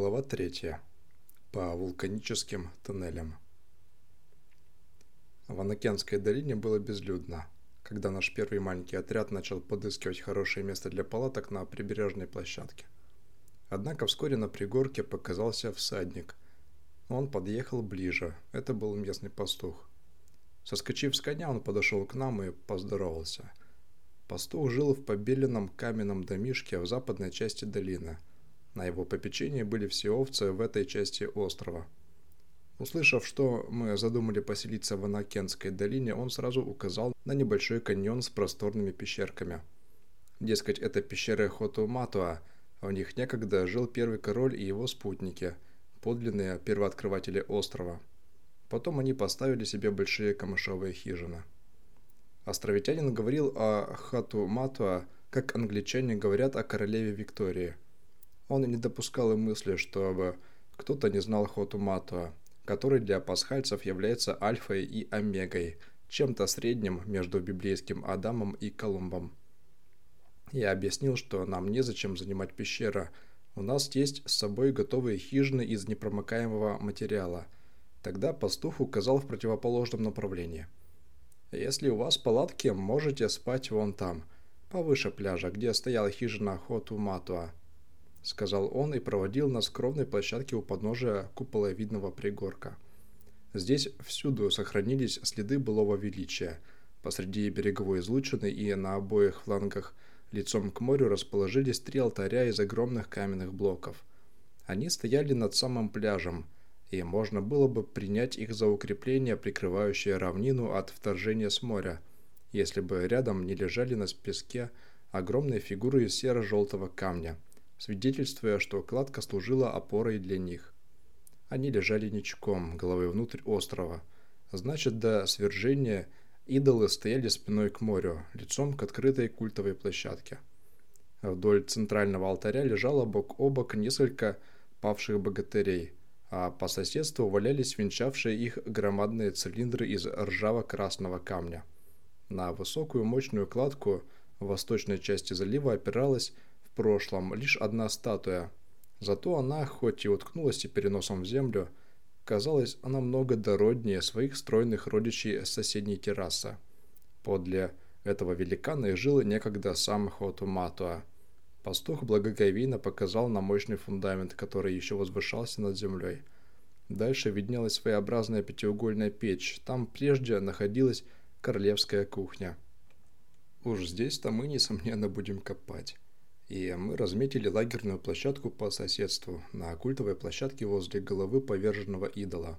Глава 3. По вулканическим тоннелям. В Анакенской долине было безлюдно, когда наш первый маленький отряд начал подыскивать хорошее место для палаток на прибережной площадке. Однако вскоре на пригорке показался всадник. Он подъехал ближе, это был местный пастух. Соскочив с коня, он подошел к нам и поздоровался. Пастух жил в побеленном каменном домишке в западной части долины – на его попечении были все овцы в этой части острова. Услышав, что мы задумали поселиться в Анакенской долине, он сразу указал на небольшой каньон с просторными пещерками. Дескать, это пещеры Хоту-Матуа, в них некогда жил первый король и его спутники, подлинные первооткрыватели острова. Потом они поставили себе большие камышовые хижины. Островитянин говорил о Хату-Матуа, как англичане говорят о королеве Виктории – он не допускал и мысли, чтобы кто-то не знал Хоту Матуа, который для пасхальцев является альфой и омегой, чем-то средним между библейским Адамом и Колумбом. Я объяснил, что нам незачем занимать пещера, у нас есть с собой готовые хижины из непромокаемого материала. Тогда пастух указал в противоположном направлении. Если у вас палатки, можете спать вон там, повыше пляжа, где стояла хижина Хоту Матуа. — сказал он и проводил нас к кровной площадке у подножия куполовидного пригорка. Здесь всюду сохранились следы былого величия. Посреди береговой излучины и на обоих флангах лицом к морю расположились три алтаря из огромных каменных блоков. Они стояли над самым пляжем, и можно было бы принять их за укрепление, прикрывающее равнину от вторжения с моря, если бы рядом не лежали на песке огромные фигуры из серо-желтого камня – свидетельствуя, что кладка служила опорой для них. Они лежали ничком, головой внутрь острова. Значит, до свержения идолы стояли спиной к морю, лицом к открытой культовой площадке. Вдоль центрального алтаря лежало бок о бок несколько павших богатырей, а по соседству валялись венчавшие их громадные цилиндры из ржаво-красного камня. На высокую мощную кладку в восточной части залива опиралась прошлом лишь одна статуя. Зато она, хоть и уткнулась теперь носом в землю, казалась она много дороднее своих стройных родичей с соседней террасы. Подле этого великана и жил некогда сам Хотуматуа. Пастух благоговейно показал на мощный фундамент, который еще возвышался над землей. Дальше виднелась своеобразная пятиугольная печь, там прежде находилась королевская кухня. Уж здесь-то мы, несомненно, будем копать и мы разметили лагерную площадку по соседству, на культовой площадке возле головы поверженного идола.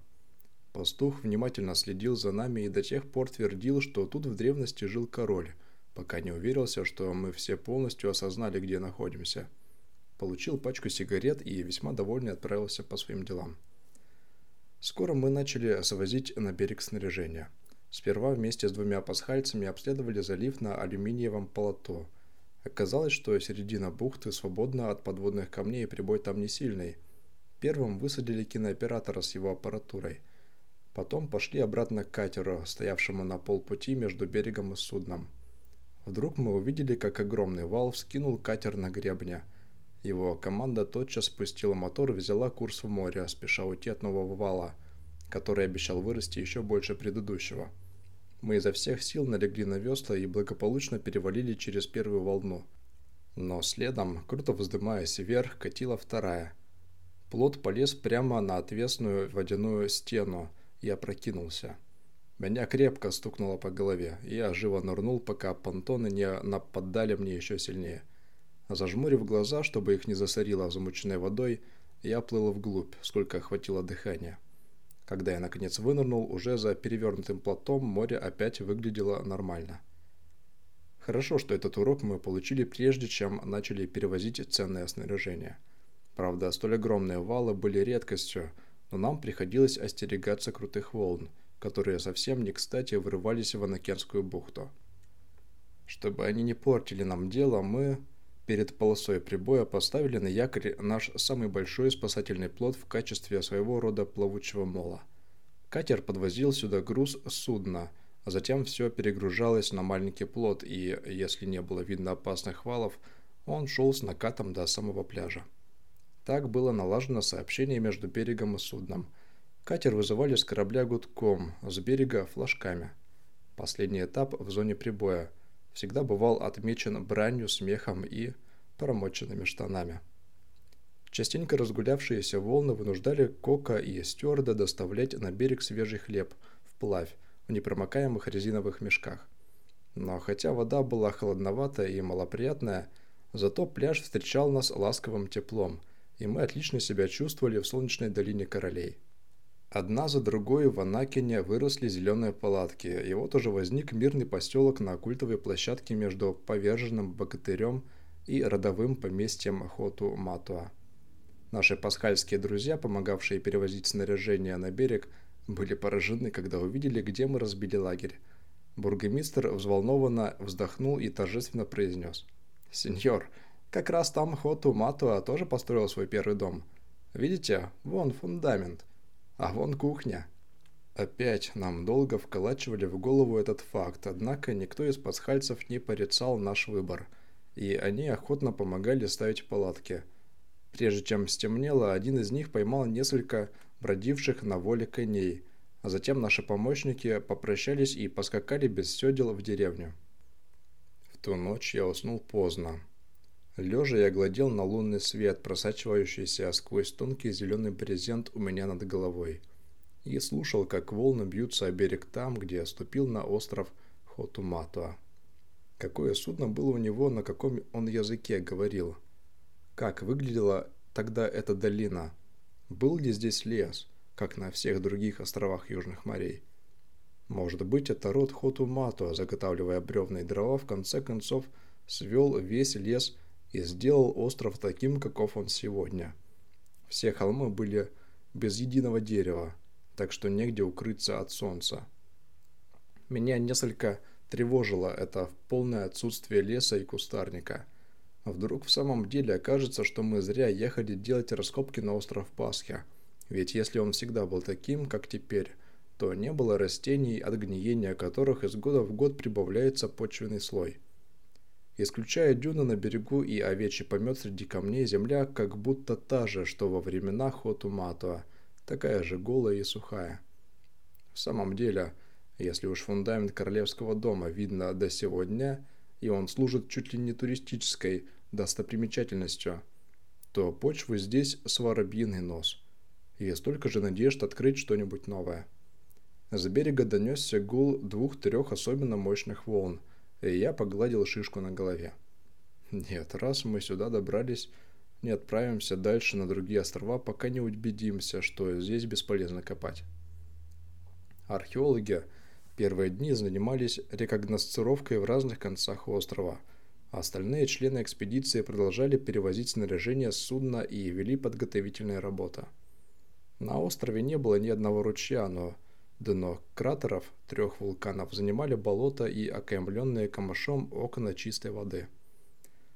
Пастух внимательно следил за нами и до тех пор твердил, что тут в древности жил король, пока не уверился, что мы все полностью осознали, где находимся. Получил пачку сигарет и весьма довольный отправился по своим делам. Скоро мы начали свозить на берег снаряжение. Сперва вместе с двумя пасхальцами обследовали залив на алюминиевом полото – Оказалось, что середина бухты свободна от подводных камней и прибой там не сильный. Первым высадили кинооператора с его аппаратурой. Потом пошли обратно к катеру, стоявшему на полпути между берегом и судном. Вдруг мы увидели, как огромный вал вскинул катер на гребня. Его команда тотчас спустила мотор и взяла курс в море, спеша уйти от нового вала, который обещал вырасти еще больше предыдущего. Мы изо всех сил налегли на весла и благополучно перевалили через первую волну. Но следом, круто вздымаясь вверх, катила вторая. Плот полез прямо на отвесную водяную стену и опрокинулся. Меня крепко стукнуло по голове, и я живо нырнул, пока понтоны не нападали мне еще сильнее. Зажмурив глаза, чтобы их не засорило замученной водой, я плыл вглубь, сколько хватило дыхания. Когда я наконец вынырнул, уже за перевернутым платом море опять выглядело нормально. Хорошо, что этот урок мы получили прежде, чем начали перевозить ценное снаряжение. Правда, столь огромные валы были редкостью, но нам приходилось остерегаться крутых волн, которые совсем не кстати вырывались в Анакерскую бухту. Чтобы они не портили нам дело, мы перед полосой прибоя поставили на якорь наш самый большой спасательный плот в качестве своего рода плавучего мола. Катер подвозил сюда груз судна, а затем все перегружалось на маленький плот, и, если не было видно опасных валов, он шел с накатом до самого пляжа. Так было налажено сообщение между берегом и судном. Катер вызывали с корабля гудком, с берега флажками. Последний этап в зоне прибоя всегда бывал отмечен бранью, смехом и промоченными штанами. Частенько разгулявшиеся волны вынуждали Кока и стюарда доставлять на берег свежий хлеб, вплавь, в непромокаемых резиновых мешках. Но хотя вода была холодноватая и малоприятная, зато пляж встречал нас ласковым теплом, и мы отлично себя чувствовали в солнечной долине королей. Одна за другой в Анакине выросли зеленые палатки, и вот уже возник мирный поселок на культовой площадке между поверженным богатырем и родовым поместьем Хоту Матуа. Наши пасхальские друзья, помогавшие перевозить снаряжение на берег, были поражены, когда увидели, где мы разбили лагерь. Бургомистр взволнованно вздохнул и торжественно произнес. «Сеньор, как раз там Хоту Матуа тоже построил свой первый дом. Видите, вон фундамент, а вон кухня». Опять нам долго вколачивали в голову этот факт, однако никто из пасхальцев не порицал наш выбор, и они охотно помогали ставить палатки – Прежде чем стемнело, один из них поймал несколько бродивших на воле коней, а затем наши помощники попрощались и поскакали без седел в деревню. В ту ночь я уснул поздно. Лежа я глядел на лунный свет, просачивающийся сквозь тонкий зеленый брезент у меня над головой, и слушал, как волны бьются о берег там, где ступил на остров Хотуматуа. Какое судно было у него, на каком он языке говорил – как выглядела тогда эта долина? Был ли здесь лес, как на всех других островах Южных морей? Может быть, это род Хотумато, заготавливая бревна и дрова, в конце концов свел весь лес и сделал остров таким, каков он сегодня. Все холмы были без единого дерева, так что негде укрыться от солнца. Меня несколько тревожило это полное отсутствие леса и кустарника – вдруг в самом деле окажется, что мы зря ехали делать раскопки на остров Пасхи? Ведь если он всегда был таким, как теперь, то не было растений, от гниения которых из года в год прибавляется почвенный слой. Исключая дюны на берегу и овечий помет среди камней, земля как будто та же, что во времена Хотуматуа, такая же голая и сухая. В самом деле, если уж фундамент королевского дома видно до сегодня – и он служит чуть ли не туристической достопримечательностью, то почвы здесь с воробьиный нос. И столько же надежд открыть что-нибудь новое. С берега донесся гул двух-трех особенно мощных волн, и я погладил шишку на голове. Нет, раз мы сюда добрались, не отправимся дальше на другие острова, пока не убедимся, что здесь бесполезно копать. Археологи – Первые дни занимались рекогносцировкой в разных концах острова, а остальные члены экспедиции продолжали перевозить снаряжение с судна и вели подготовительные работы. На острове не было ни одного ручья, но дно кратеров трех вулканов занимали болото и окаймленные камышом окна чистой воды.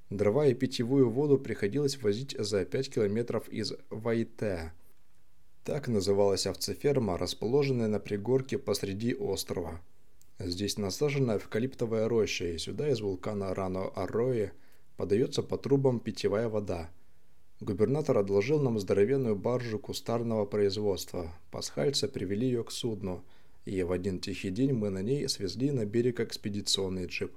Дрова и питьевую воду приходилось возить за 5 километров из Вайтеа, так называлась овцеферма, расположенная на пригорке посреди острова. Здесь насажена эвкалиптовая роща, и сюда из вулкана Рано-Аррои подается по трубам питьевая вода. Губернатор одолжил нам здоровенную баржу кустарного производства. Пасхальцы привели ее к судну, и в один тихий день мы на ней свезли на берег экспедиционный джип.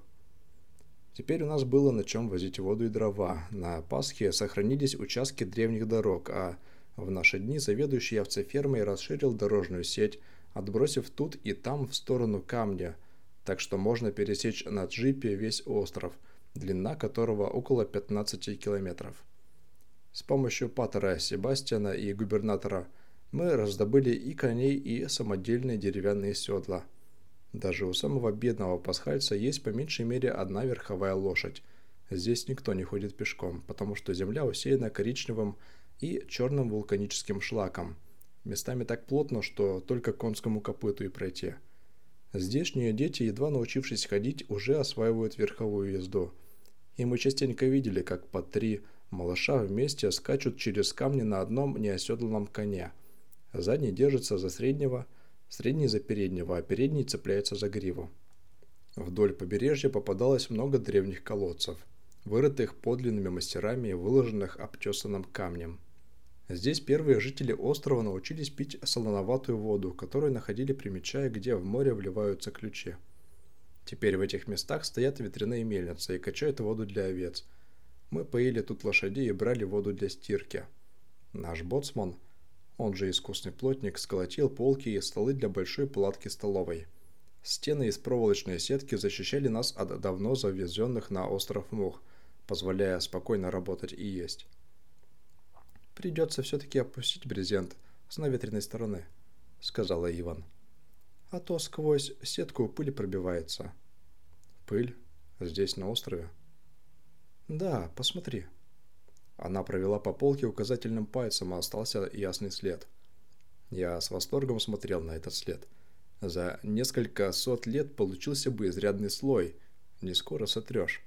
Теперь у нас было на чем возить воду и дрова. На Пасхе сохранились участки древних дорог, а в наши дни заведующий овцефермой расширил дорожную сеть, отбросив тут и там в сторону камня, так что можно пересечь на джипе весь остров, длина которого около 15 километров. С помощью патера Себастьяна и губернатора мы раздобыли и коней, и самодельные деревянные седла. Даже у самого бедного пасхальца есть по меньшей мере одна верховая лошадь. Здесь никто не ходит пешком, потому что земля усеяна коричневым и черным вулканическим шлаком, местами так плотно, что только конскому копыту и пройти. Здешние дети, едва научившись ходить, уже осваивают верховую езду. И мы частенько видели, как по три малыша вместе скачут через камни на одном неоседланном коне. Задний держится за среднего, средний за переднего, а передний цепляется за гриву. Вдоль побережья попадалось много древних колодцев, вырытых подлинными мастерами и выложенных обтесанным камнем – Здесь первые жители острова научились пить солоноватую воду, которую находили примечая, где в море вливаются ключи. Теперь в этих местах стоят ветряные мельницы и качают воду для овец. Мы поили тут лошадей и брали воду для стирки. Наш боцман, он же искусный плотник, сколотил полки и столы для большой палатки столовой. Стены из проволочной сетки защищали нас от давно завезенных на остров мух, позволяя спокойно работать и есть. «Придется все-таки опустить брезент с наветренной стороны», — сказала Иван. «А то сквозь сетку пыль пробивается». «Пыль? Здесь, на острове?» «Да, посмотри». Она провела по полке указательным пальцем, а остался ясный след. Я с восторгом смотрел на этот след. За несколько сот лет получился бы изрядный слой. Не скоро сотрешь.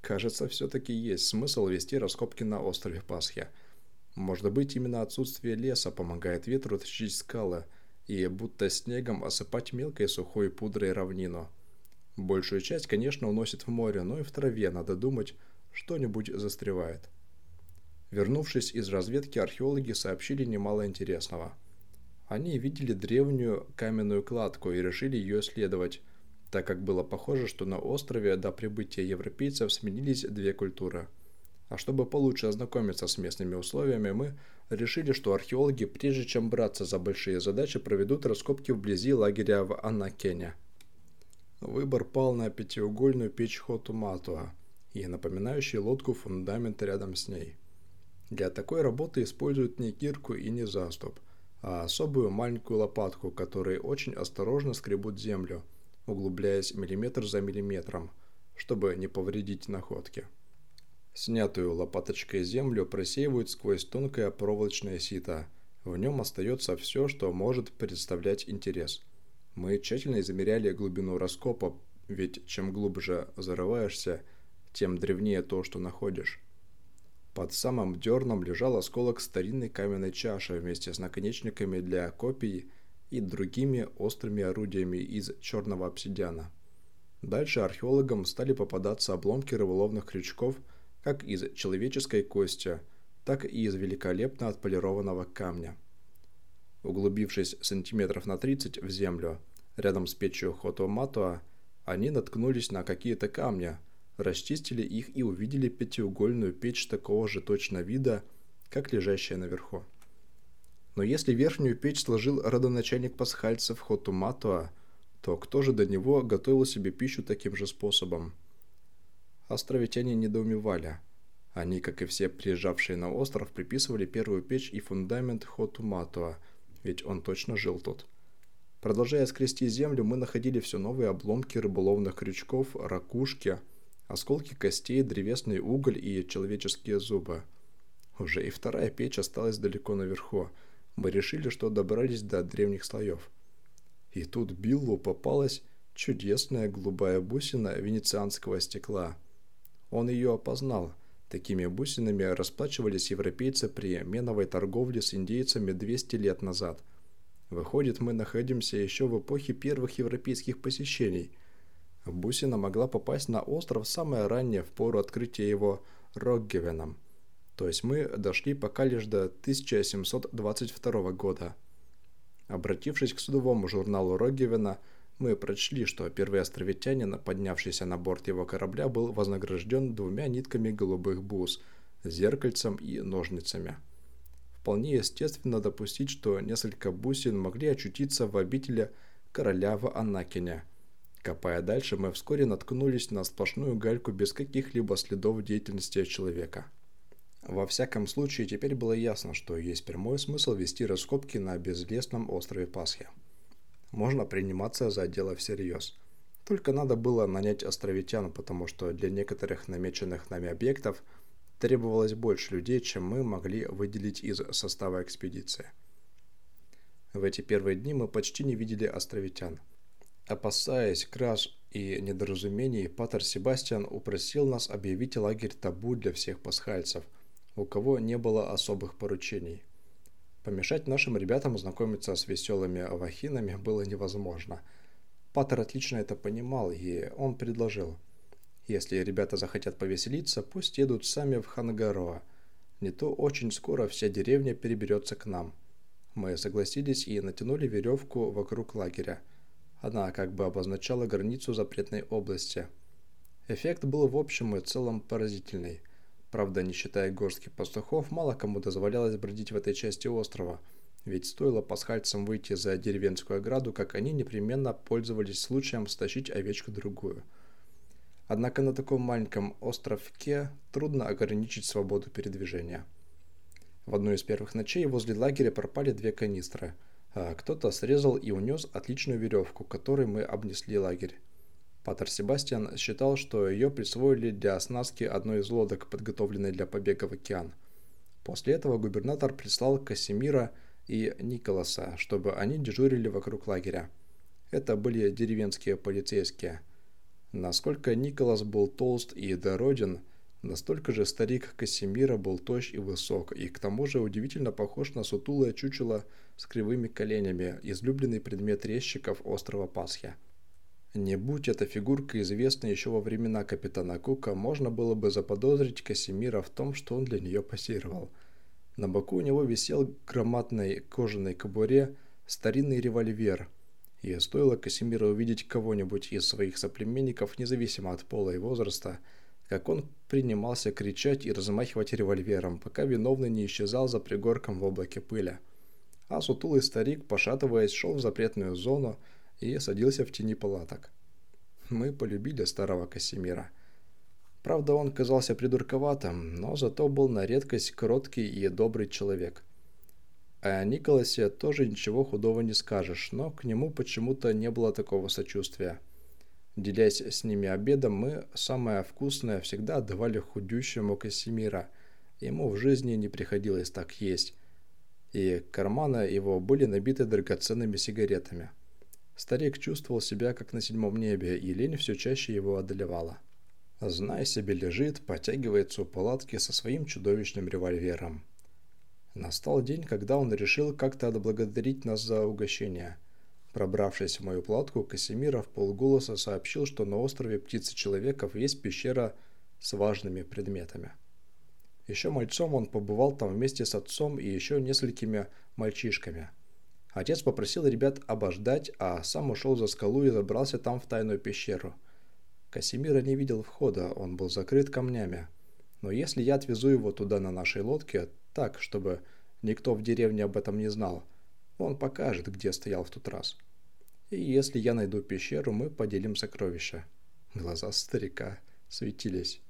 Кажется, все-таки есть смысл вести раскопки на острове Пасхи. Может быть, именно отсутствие леса помогает ветру тащить скалы и будто снегом осыпать мелкой сухой пудрой равнину. Большую часть, конечно, уносит в море, но и в траве, надо думать, что-нибудь застревает. Вернувшись из разведки, археологи сообщили немало интересного. Они видели древнюю каменную кладку и решили ее исследовать, так как было похоже, что на острове до прибытия европейцев сменились две культуры – а чтобы получше ознакомиться с местными условиями, мы решили, что археологи, прежде чем браться за большие задачи, проведут раскопки вблизи лагеря в Анакене. Выбор пал на пятиугольную печь Хотуматуа и напоминающий лодку фундамент рядом с ней. Для такой работы используют не кирку и не заступ, а особую маленькую лопатку, которые очень осторожно скребут землю, углубляясь миллиметр за миллиметром, чтобы не повредить находки. Снятую лопаточкой землю просеивают сквозь тонкое проволочное сито. В нем остается все, что может представлять интерес. Мы тщательно измеряли глубину раскопа, ведь чем глубже зарываешься, тем древнее то, что находишь. Под самым дерном лежал осколок старинной каменной чаши вместе с наконечниками для копий и другими острыми орудиями из черного обсидиана. Дальше археологам стали попадаться обломки рыболовных крючков – как из человеческой кости, так и из великолепно отполированного камня. Углубившись сантиметров на 30 в землю, рядом с печью Хотоматуа, они наткнулись на какие-то камни, расчистили их и увидели пятиугольную печь такого же точно вида, как лежащая наверху. Но если верхнюю печь сложил родоначальник пасхальцев Хотуматуа, то кто же до него готовил себе пищу таким же способом? Островитяне недоумевали. Они, как и все приезжавшие на остров, приписывали первую печь и фундамент Хотуматуа, ведь он точно жил тут. Продолжая скрести землю, мы находили все новые обломки рыболовных крючков, ракушки, осколки костей, древесный уголь и человеческие зубы. Уже и вторая печь осталась далеко наверху. Мы решили, что добрались до древних слоев. И тут Биллу попалась чудесная голубая бусина венецианского стекла – он ее опознал. Такими бусинами расплачивались европейцы при меновой торговле с индейцами 200 лет назад. Выходит, мы находимся еще в эпохе первых европейских посещений. Бусина могла попасть на остров самое раннее в пору открытия его Роггевеном. То есть мы дошли пока лишь до 1722 года. Обратившись к судовому журналу Роггевена, мы прочли, что первый островитянин, поднявшийся на борт его корабля, был вознагражден двумя нитками голубых бус, зеркальцем и ножницами. Вполне естественно допустить, что несколько бусин могли очутиться в обители короля в Анакине. Копая дальше, мы вскоре наткнулись на сплошную гальку без каких-либо следов деятельности человека. Во всяком случае, теперь было ясно, что есть прямой смысл вести раскопки на безлесном острове Пасхи можно приниматься за дело всерьез. Только надо было нанять островитян, потому что для некоторых намеченных нами объектов требовалось больше людей, чем мы могли выделить из состава экспедиции. В эти первые дни мы почти не видели островитян. Опасаясь краж и недоразумений, Патер Себастьян упросил нас объявить лагерь табу для всех пасхальцев, у кого не было особых поручений. Помешать нашим ребятам знакомиться с веселыми авахинами было невозможно. Паттер отлично это понимал, и он предложил. Если ребята захотят повеселиться, пусть едут сами в Хангароа. Не то очень скоро вся деревня переберется к нам. Мы согласились и натянули веревку вокруг лагеря. Она как бы обозначала границу запретной области. Эффект был в общем и целом поразительный. Правда, не считая горстки пастухов, мало кому дозволялось бродить в этой части острова, ведь стоило пасхальцам выйти за деревенскую ограду, как они непременно пользовались случаем стащить овечку другую. Однако на таком маленьком островке трудно ограничить свободу передвижения. В одну из первых ночей возле лагеря пропали две канистры, кто-то срезал и унес отличную веревку, которой мы обнесли лагерь. Патер Себастьян считал, что ее присвоили для оснастки одной из лодок, подготовленной для побега в океан. После этого губернатор прислал Касимира и Николаса, чтобы они дежурили вокруг лагеря. Это были деревенские полицейские. Насколько Николас был толст и дороден, настолько же старик Касимира был тощ и высок, и к тому же удивительно похож на сутулое чучело с кривыми коленями, излюбленный предмет резчиков острова Пасхи. Не будь эта фигурка известна еще во времена капитана Кука, можно было бы заподозрить Касимира в том, что он для нее пассировал. На боку у него висел громадной кожаной кобуре старинный револьвер, и стоило Касимиру увидеть кого-нибудь из своих соплеменников, независимо от пола и возраста, как он принимался кричать и размахивать револьвером, пока виновный не исчезал за пригорком в облаке пыли. А сутулый старик, пошатываясь, шел в запретную зону, и садился в тени палаток. Мы полюбили старого Касимира. Правда, он казался придурковатым, но зато был на редкость кроткий и добрый человек. О Николасе тоже ничего худого не скажешь, но к нему почему-то не было такого сочувствия. Делясь с ними обедом, мы самое вкусное всегда отдавали худющему Касимира. Ему в жизни не приходилось так есть. И карманы его были набиты драгоценными сигаретами. Старик чувствовал себя как на седьмом небе, и лень все чаще его одолевала. Зная себе лежит, потягивается у палатки со своим чудовищным револьвером. Настал день, когда он решил как-то отблагодарить нас за угощение. Пробравшись в мою палатку, Касимиров полголоса сообщил, что на острове Птицы-Человеков есть пещера с важными предметами. Еще мальцом он побывал там вместе с отцом и еще несколькими мальчишками – Отец попросил ребят обождать, а сам ушел за скалу и забрался там в тайную пещеру. Касимира не видел входа, он был закрыт камнями. Но если я отвезу его туда на нашей лодке, так, чтобы никто в деревне об этом не знал, он покажет, где стоял в тот раз. И если я найду пещеру, мы поделим сокровища. Глаза старика светились.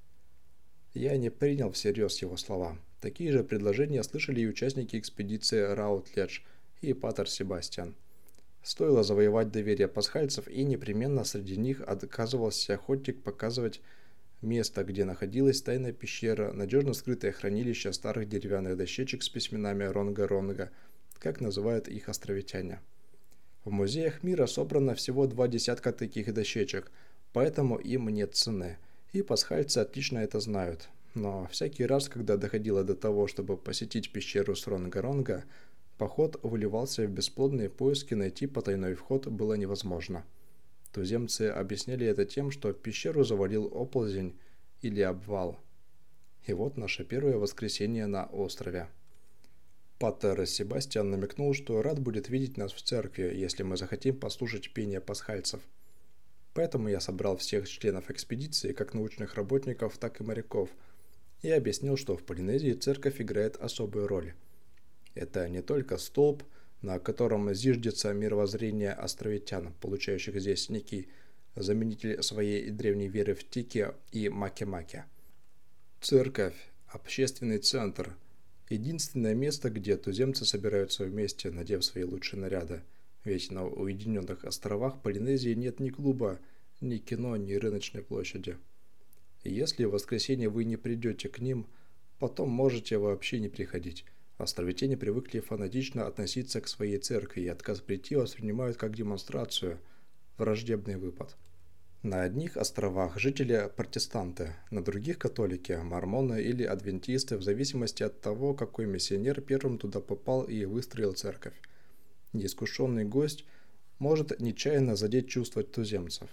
Я не принял всерьез его слова. Такие же предложения слышали и участники экспедиции Раутледж – и Патер Себастьян. Стоило завоевать доверие пасхальцев, и непременно среди них отказывался охотник показывать место, где находилась тайная пещера, надежно скрытое хранилище старых деревянных дощечек с письменами Ронга-Ронга, как называют их островитяне. В музеях мира собрано всего два десятка таких дощечек, поэтому им нет цены, и пасхальцы отлично это знают. Но всякий раз, когда доходило до того, чтобы посетить пещеру с Ронга-Ронга, Поход выливался в бесплодные поиски, найти потайной вход было невозможно. Туземцы объясняли это тем, что пещеру завалил оползень или обвал. И вот наше первое воскресенье на острове. Паттер Себастьян намекнул, что рад будет видеть нас в церкви, если мы захотим послушать пение пасхальцев. Поэтому я собрал всех членов экспедиции, как научных работников, так и моряков, и объяснил, что в Полинезии церковь играет особую роль – это не только столб, на котором зиждется мировоззрение островитян, получающих здесь некий заменитель своей древней веры в Тике и Маке-Маке. Церковь – общественный центр, единственное место, где туземцы собираются вместе, надев свои лучшие наряды. Ведь на уединенных островах Полинезии нет ни клуба, ни кино, ни рыночной площади. Если в воскресенье вы не придете к ним, потом можете вообще не приходить – Островитяне привыкли фанатично относиться к своей церкви, и отказ прийти воспринимают как демонстрацию, враждебный выпад. На одних островах жители протестанты, на других католики, мормоны или адвентисты, в зависимости от того, какой миссионер первым туда попал и выстроил церковь. Неискушенный гость может нечаянно задеть чувства туземцев.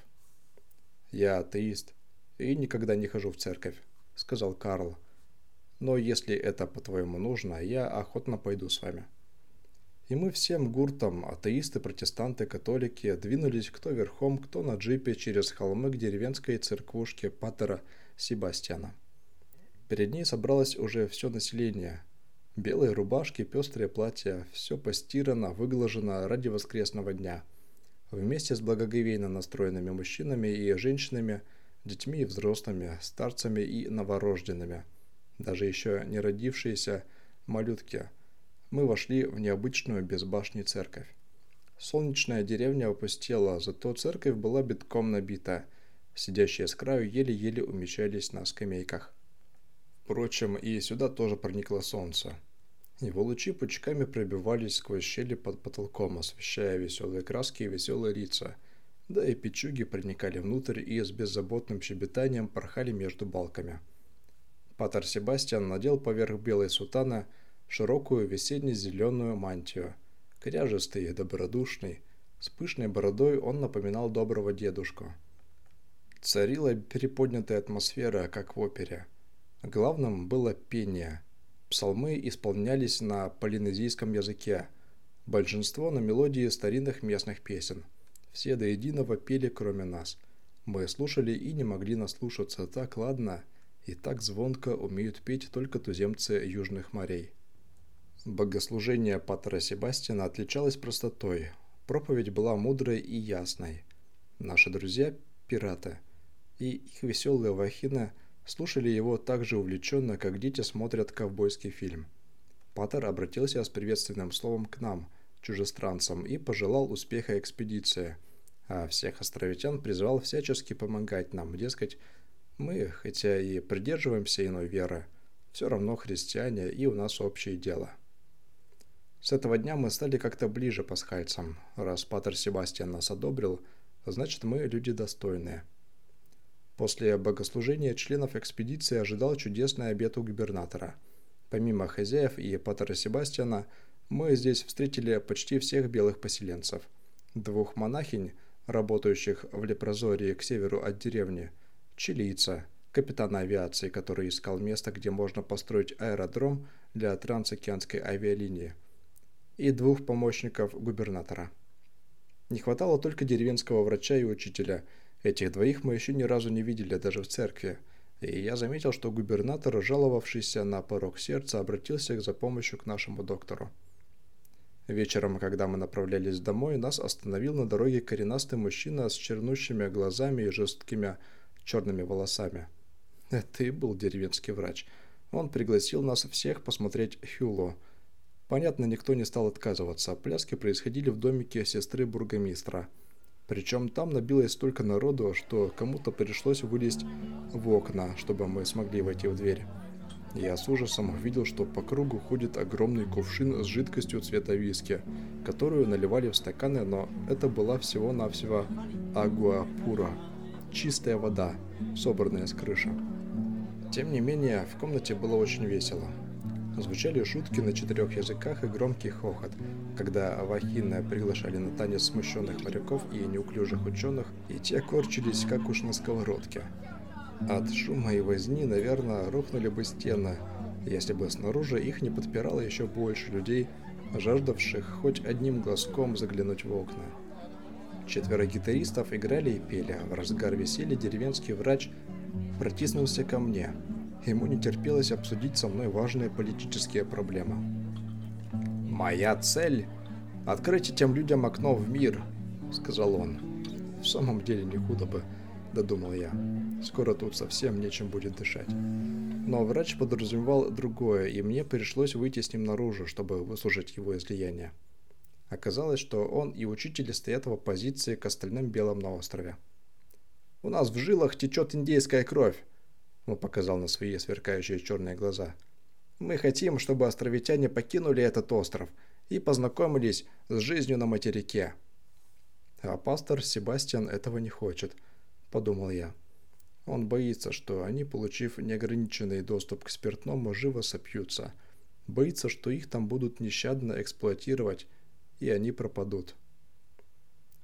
«Я атеист и никогда не хожу в церковь», — сказал Карл. но если это по-твоему нужно, я охотно пойду с вами». И мы всем гуртом, атеисты, протестанты, католики, двинулись кто верхом, кто на джипе через холмы к деревенской церквушке Паттера Себастьяна. Перед ней собралось уже все население. Белые рубашки, пестрые платья, все постирано, выглажено ради воскресного дня. Вместе с благоговейно настроенными мужчинами и женщинами, детьми и взрослыми, старцами и новорожденными, даже еще не родившиеся малютки – мы вошли в необычную без башни церковь. Солнечная деревня опустела, зато церковь была битком набита. Сидящие с краю еле-еле умещались на скамейках. Впрочем, и сюда тоже проникло солнце. Его лучи пучками пробивались сквозь щели под потолком, освещая веселые краски и веселые лица. Да и печуги проникали внутрь и с беззаботным щебетанием порхали между балками. Патер Себастьян надел поверх белой сутана – широкую весенне-зеленую мантию. Кряжестый и добродушный, с пышной бородой он напоминал доброго дедушку. Царила переподнятая атмосфера, как в опере. Главным было пение. Псалмы исполнялись на полинезийском языке. Большинство на мелодии старинных местных песен. Все до единого пели, кроме нас. Мы слушали и не могли наслушаться так ладно и так звонко умеют петь только туземцы южных морей. Богослужение Патера Себастьяна отличалось простотой. Проповедь была мудрой и ясной. Наши друзья – пираты, и их веселые вахины слушали его так же увлеченно, как дети смотрят ковбойский фильм. Патер обратился с приветственным словом к нам, чужестранцам, и пожелал успеха экспедиции, а всех островитян призвал всячески помогать нам, дескать, мы, хотя и придерживаемся иной веры, все равно христиане, и у нас общее дело. С этого дня мы стали как-то ближе пасхальцам. Раз Патер Себастьян нас одобрил, значит мы люди достойные. После богослужения членов экспедиции ожидал чудесный обед у губернатора. Помимо хозяев и Патера Себастьяна, мы здесь встретили почти всех белых поселенцев. Двух монахинь, работающих в Лепрозории к северу от деревни, чилийца, капитана авиации, который искал место, где можно построить аэродром для трансокеанской авиалинии – и двух помощников губернатора. Не хватало только деревенского врача и учителя. Этих двоих мы еще ни разу не видели даже в церкви. И я заметил, что губернатор, жаловавшийся на порог сердца, обратился за помощью к нашему доктору. Вечером, когда мы направлялись домой, нас остановил на дороге коренастый мужчина с чернущими глазами и жесткими черными волосами. Это и был деревенский врач. Он пригласил нас всех посмотреть Хюло – Понятно, никто не стал отказываться. Пляски происходили в домике сестры бургомистра. Причем там набилось столько народу, что кому-то пришлось вылезть в окна, чтобы мы смогли войти в дверь. Я с ужасом увидел, что по кругу ходит огромный кувшин с жидкостью цвета виски, которую наливали в стаканы, но это была всего-навсего агуа-пура, чистая вода, собранная с крыши. Тем не менее, в комнате было очень весело. Звучали шутки на четырех языках и громкий хохот, когда Авахина приглашали на танец смущенных моряков и неуклюжих ученых, и те корчились, как уж на сковородке. От шума и возни, наверное, рухнули бы стены, если бы снаружи их не подпирало еще больше людей, жаждавших хоть одним глазком заглянуть в окна. Четверо гитаристов играли и пели, а в разгар веселья деревенский врач протиснулся ко мне – Ему не терпелось обсудить со мной важные политические проблемы. «Моя цель – открыть этим людям окно в мир», – сказал он. «В самом деле не худо бы», – додумал я. «Скоро тут совсем нечем будет дышать». Но врач подразумевал другое, и мне пришлось выйти с ним наружу, чтобы выслушать его излияние. Оказалось, что он и учитель стоят в оппозиции к остальным белым на острове. «У нас в жилах течет индейская кровь», он показал на свои сверкающие черные глаза. «Мы хотим, чтобы островитяне покинули этот остров и познакомились с жизнью на материке». «А пастор Себастьян этого не хочет», – подумал я. Он боится, что они, получив неограниченный доступ к спиртному, живо сопьются. Боится, что их там будут нещадно эксплуатировать, и они пропадут.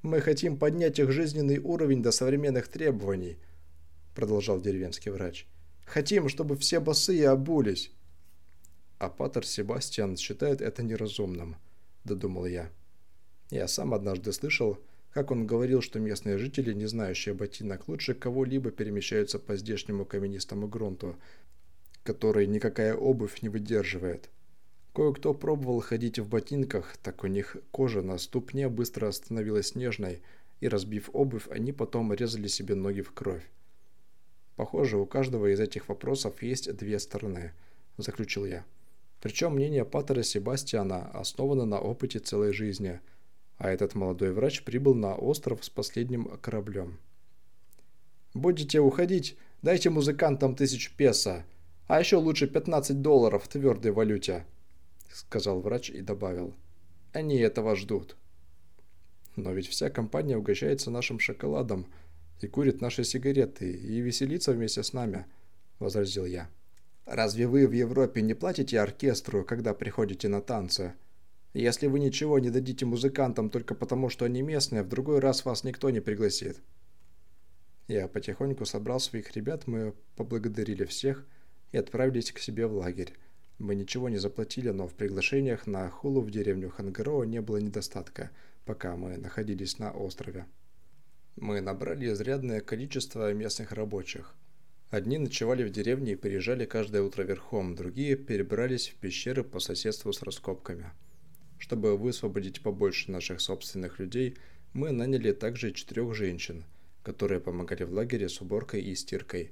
«Мы хотим поднять их жизненный уровень до современных требований», – продолжал деревенский врач. Хотим, чтобы все босые обулись, а Патер Себастьян считает это неразумным, додумал я. Я сам однажды слышал, как он говорил, что местные жители, не знающие ботинок, лучше кого-либо перемещаются по здешнему каменистому грунту, который никакая обувь не выдерживает. Кое-кто пробовал ходить в ботинках, так у них кожа на ступне быстро становилась нежной, и разбив обувь, они потом резали себе ноги в кровь. Похоже, у каждого из этих вопросов есть две стороны, заключил я. Причем мнение Паттера Себастьяна основано на опыте целой жизни, а этот молодой врач прибыл на остров с последним кораблем. «Будете уходить, дайте музыкантам тысячу песо, а еще лучше 15 долларов в твердой валюте», сказал врач и добавил. «Они этого ждут». Но ведь вся компания угощается нашим шоколадом и курит наши сигареты и веселится вместе с нами, возразил я. Разве вы в Европе не платите оркестру, когда приходите на танцы? Если вы ничего не дадите музыкантам только потому, что они местные, в другой раз вас никто не пригласит. Я потихоньку собрал своих ребят, мы поблагодарили всех и отправились к себе в лагерь. Мы ничего не заплатили, но в приглашениях на хулу в деревню Хангароа не было недостатка – пока мы находились на острове. Мы набрали изрядное количество местных рабочих. Одни ночевали в деревне и приезжали каждое утро верхом, другие перебрались в пещеры по соседству с раскопками. Чтобы высвободить побольше наших собственных людей, мы наняли также четырех женщин, которые помогали в лагере с уборкой и стиркой.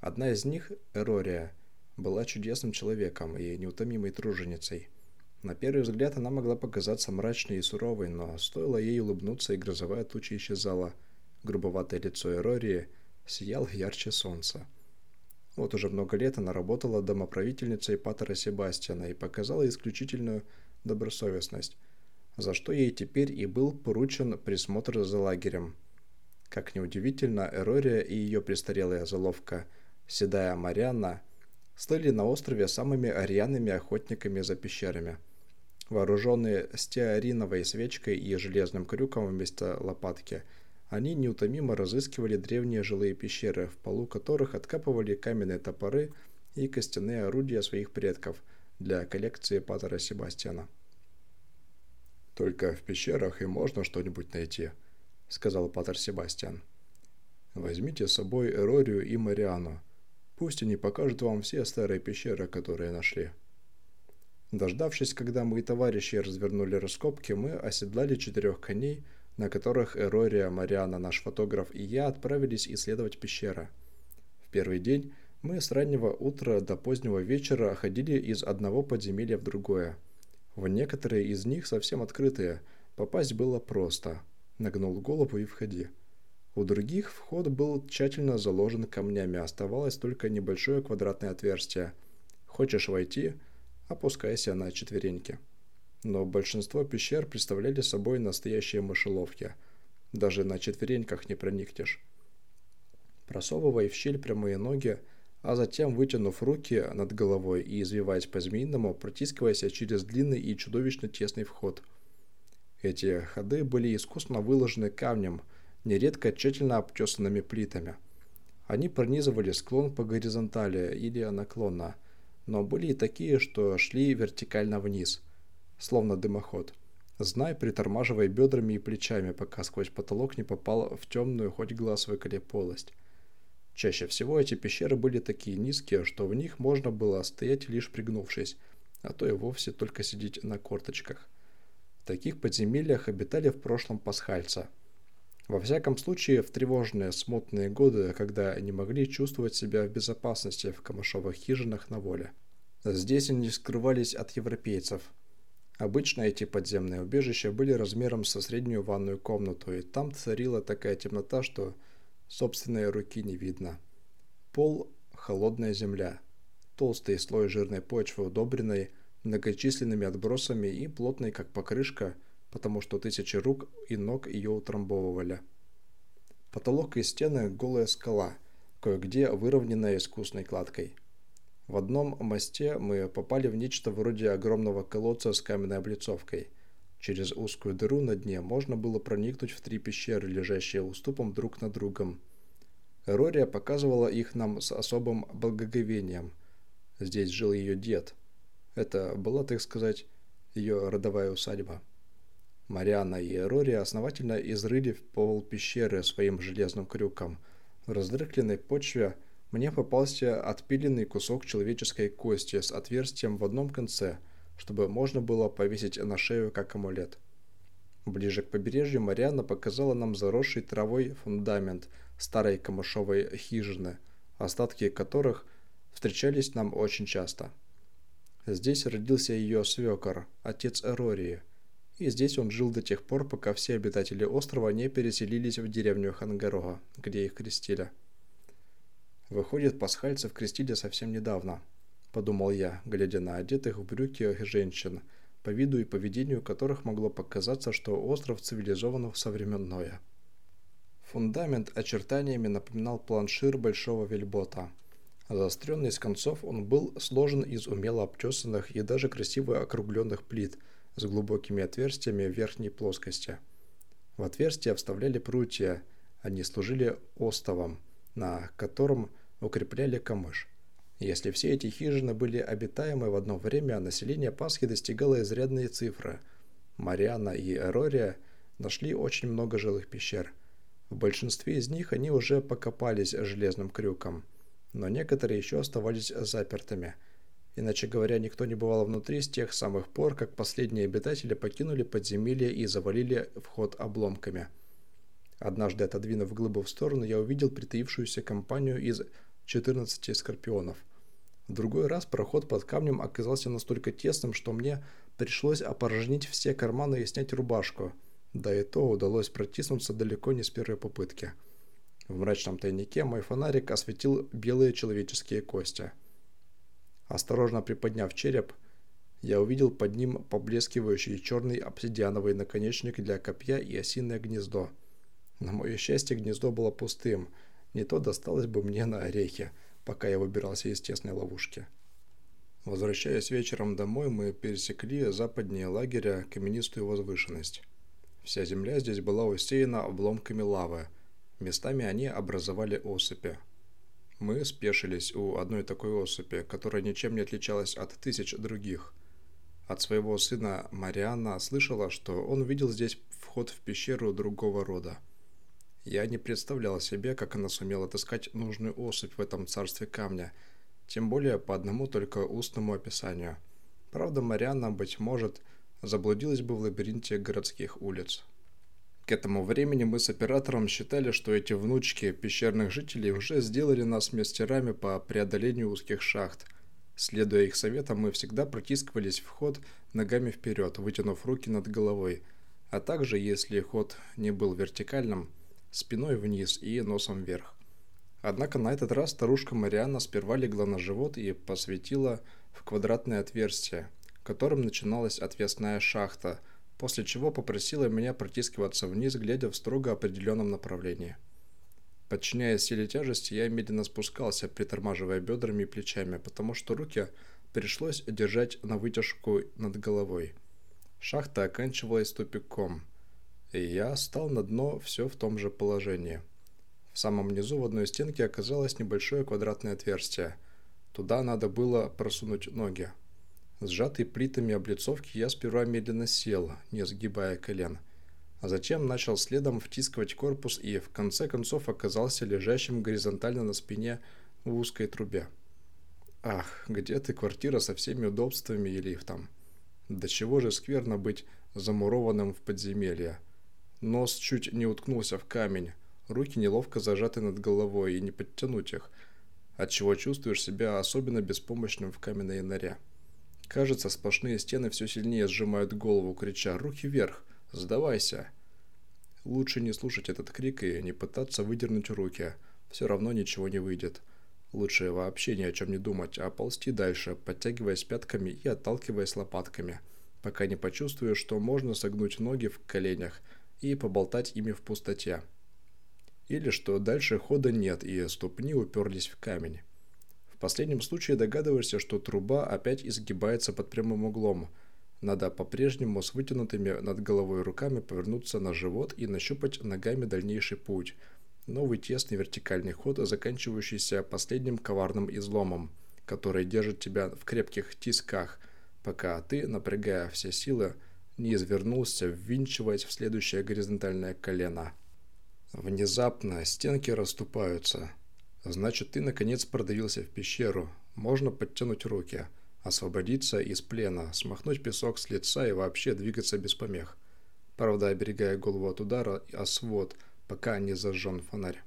Одна из них, Эрория, была чудесным человеком и неутомимой труженицей – на первый взгляд она могла показаться мрачной и суровой, но стоило ей улыбнуться, и грозовая туча исчезала. Грубоватое лицо Эрории сиял ярче солнца. Вот уже много лет она работала домоправительницей Паттера Себастьяна и показала исключительную добросовестность, за что ей теперь и был поручен присмотр за лагерем. Как неудивительно, Эрория и ее престарелая заловка Седая Марианна стали на острове самыми арианными охотниками за пещерами – Вооруженные стеариновой свечкой и железным крюком вместо лопатки, они неутомимо разыскивали древние жилые пещеры, в полу которых откапывали каменные топоры и костяные орудия своих предков для коллекции Патера Себастьяна. «Только в пещерах и можно что-нибудь найти», — сказал Патер Себастьян. «Возьмите с собой Эрорию и Мариану. Пусть они покажут вам все старые пещеры, которые нашли». Дождавшись, когда мои товарищи развернули раскопки, мы оседлали четырех коней, на которых Эрория, Мариана, наш фотограф и я отправились исследовать пещеры. В первый день мы с раннего утра до позднего вечера ходили из одного подземелья в другое. В некоторые из них совсем открытые, попасть было просто. Нагнул голову и входи. У других вход был тщательно заложен камнями, оставалось только небольшое квадратное отверстие. Хочешь войти – опускайся на четвереньки. Но большинство пещер представляли собой настоящие мышеловки. Даже на четвереньках не проникнешь. Просовывай в щель прямые ноги, а затем, вытянув руки над головой и извиваясь по-змеиному, протискивайся через длинный и чудовищно тесный вход. Эти ходы были искусно выложены камнем, нередко тщательно обтесанными плитами. Они пронизывали склон по горизонтали или наклонно, но были и такие, что шли вертикально вниз, словно дымоход. Знай, притормаживая бедрами и плечами, пока сквозь потолок не попал в темную, хоть глаз выколи полость. Чаще всего эти пещеры были такие низкие, что в них можно было стоять лишь пригнувшись, а то и вовсе только сидеть на корточках. В таких подземельях обитали в прошлом пасхальца – во всяком случае, в тревожные смутные годы, когда они могли чувствовать себя в безопасности в камышовых хижинах на воле. Здесь они скрывались от европейцев. Обычно эти подземные убежища были размером со среднюю ванную комнату, и там царила такая темнота, что собственной руки не видно. Пол – холодная земля, толстый слой жирной почвы, удобренной многочисленными отбросами и плотной, как покрышка – потому что тысячи рук и ног ее утрамбовывали. Потолок и стены – голая скала, кое-где выровненная искусной кладкой. В одном мосте мы попали в нечто вроде огромного колодца с каменной облицовкой. Через узкую дыру на дне можно было проникнуть в три пещеры, лежащие уступом друг над другом. Рория показывала их нам с особым благоговением. Здесь жил ее дед. Это была, так сказать, ее родовая усадьба. Мариана и Рори основательно изрыли пол пещеры своим железным крюком. В раздрыкленной почве мне попался отпиленный кусок человеческой кости с отверстием в одном конце, чтобы можно было повесить на шею как амулет. Ближе к побережью Марианна показала нам заросший травой фундамент старой камышовой хижины, остатки которых встречались нам очень часто. Здесь родился ее свекор, отец Эрории, и здесь он жил до тех пор, пока все обитатели острова не переселились в деревню Хангарога, где их крестили. Выходит, пасхальцев крестили совсем недавно, подумал я, глядя на одетых в брюки женщин – по виду и поведению которых могло показаться, что остров цивилизован со времен. Фундамент очертаниями напоминал планшир большого вельбота. Заостренный с концов, он был сложен из умело обтесанных и даже красиво округленных плит с глубокими отверстиями в верхней плоскости. В отверстия вставляли прутья, они служили остовом, на котором укрепляли камыш. Если все эти хижины были обитаемы в одно время, население Пасхи достигало изрядные цифры. Мариана и Эрория нашли очень много жилых пещер. В большинстве из них они уже покопались железным крюком, но некоторые еще оставались запертыми. Иначе говоря, никто не бывал внутри с тех самых пор, как последние обитатели покинули подземелье и завалили вход обломками. Однажды, отодвинув глыбу в сторону, я увидел притаившуюся компанию из 14 скорпионов – в другой раз проход под камнем оказался настолько тесным, что мне пришлось опорожнить все карманы и снять рубашку. Да и то удалось протиснуться далеко не с первой попытки. В мрачном тайнике мой фонарик осветил белые человеческие кости. Осторожно приподняв череп, я увидел под ним поблескивающий черный обсидиановый наконечник для копья и осиное гнездо. На мое счастье, гнездо было пустым, не то досталось бы мне на орехи пока я выбирался из тесной ловушки. Возвращаясь вечером домой, мы пересекли западнее лагеря каменистую возвышенность. Вся земля здесь была усеяна обломками лавы. Местами они образовали осыпи. Мы спешились у одной такой осыпи, которая ничем не отличалась от тысяч других. От своего сына Марианна слышала, что он видел здесь вход в пещеру другого рода – я не представлял себе, как она сумела отыскать нужную особь в этом царстве камня, тем более по одному только устному описанию. Правда, Марианна, быть может, заблудилась бы в лабиринте городских улиц. К этому времени мы с оператором считали, что эти внучки пещерных жителей уже сделали нас мастерами по преодолению узких шахт. Следуя их советам, мы всегда протискивались в ход ногами вперед, вытянув руки над головой, а также, если ход не был вертикальным – спиной вниз и носом вверх. Однако на этот раз старушка Марианна сперва легла на живот и посветила в квадратное отверстие, которым начиналась отвесная шахта, после чего попросила меня протискиваться вниз, глядя в строго определенном направлении. Подчиняясь силе тяжести, я медленно спускался, притормаживая бедрами и плечами, потому что руки пришлось держать на вытяжку над головой. Шахта оканчивалась тупиком – и я стал на дно все в том же положении. В самом низу в одной стенке оказалось небольшое квадратное отверстие. Туда надо было просунуть ноги. Сжатый плитами облицовки я сперва медленно сел, не сгибая колен, а затем начал следом втискивать корпус и в конце концов оказался лежащим горизонтально на спине в узкой трубе. Ах, где ты, квартира со всеми удобствами и лифтом? До чего же скверно быть замурованным в подземелье? Нос чуть не уткнулся в камень, руки неловко зажаты над головой и не подтянуть их, отчего чувствуешь себя особенно беспомощным в каменной норе. Кажется, сплошные стены все сильнее сжимают голову, крича «Руки вверх! Сдавайся!» Лучше не слушать этот крик и не пытаться выдернуть руки. Все равно ничего не выйдет. Лучше вообще ни о чем не думать, а ползти дальше, подтягиваясь пятками и отталкиваясь лопатками, пока не почувствуешь, что можно согнуть ноги в коленях – и поболтать ими в пустоте. Или что дальше хода нет и ступни уперлись в камень. В последнем случае догадываешься, что труба опять изгибается под прямым углом. Надо по-прежнему с вытянутыми над головой руками повернуться на живот и нащупать ногами дальнейший путь. Новый тесный вертикальный ход, заканчивающийся последним коварным изломом, который держит тебя в крепких тисках, пока ты, напрягая все силы, не извернулся, ввинчиваясь в следующее горизонтальное колено. Внезапно стенки расступаются. Значит, ты наконец продавился в пещеру. Можно подтянуть руки, освободиться из плена, смахнуть песок с лица и вообще двигаться без помех. Правда, оберегая голову от удара о свод, пока не зажжен фонарь.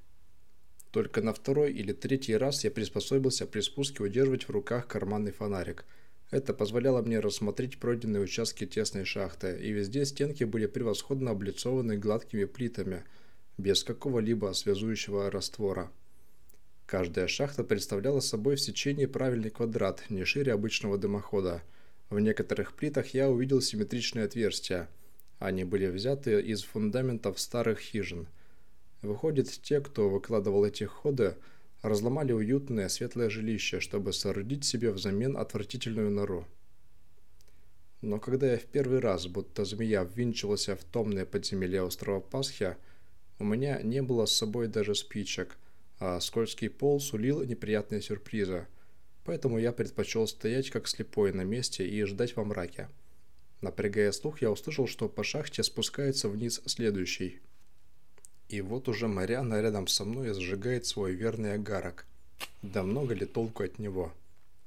Только на второй или третий раз я приспособился при спуске удерживать в руках карманный фонарик. Это позволяло мне рассмотреть пройденные участки тесной шахты, и везде стенки были превосходно облицованы гладкими плитами, без какого-либо связующего раствора. Каждая шахта представляла собой в сечении правильный квадрат, не шире обычного дымохода. В некоторых плитах я увидел симметричные отверстия. Они были взяты из фундаментов старых хижин – Выходит, те, кто выкладывал эти ходы, разломали уютное светлое жилище, чтобы соорудить себе взамен отвратительную нору. Но когда я в первый раз, будто змея, ввинчивался в томное подземелье острова Пасхи, у меня не было с собой даже спичек, а скользкий пол сулил неприятные сюрпризы. Поэтому я предпочел стоять как слепой на месте и ждать во мраке. Напрягая слух, я услышал, что по шахте спускается вниз следующий – и вот уже Мариана рядом со мной сжигает свой верный агарок. Да много ли толку от него?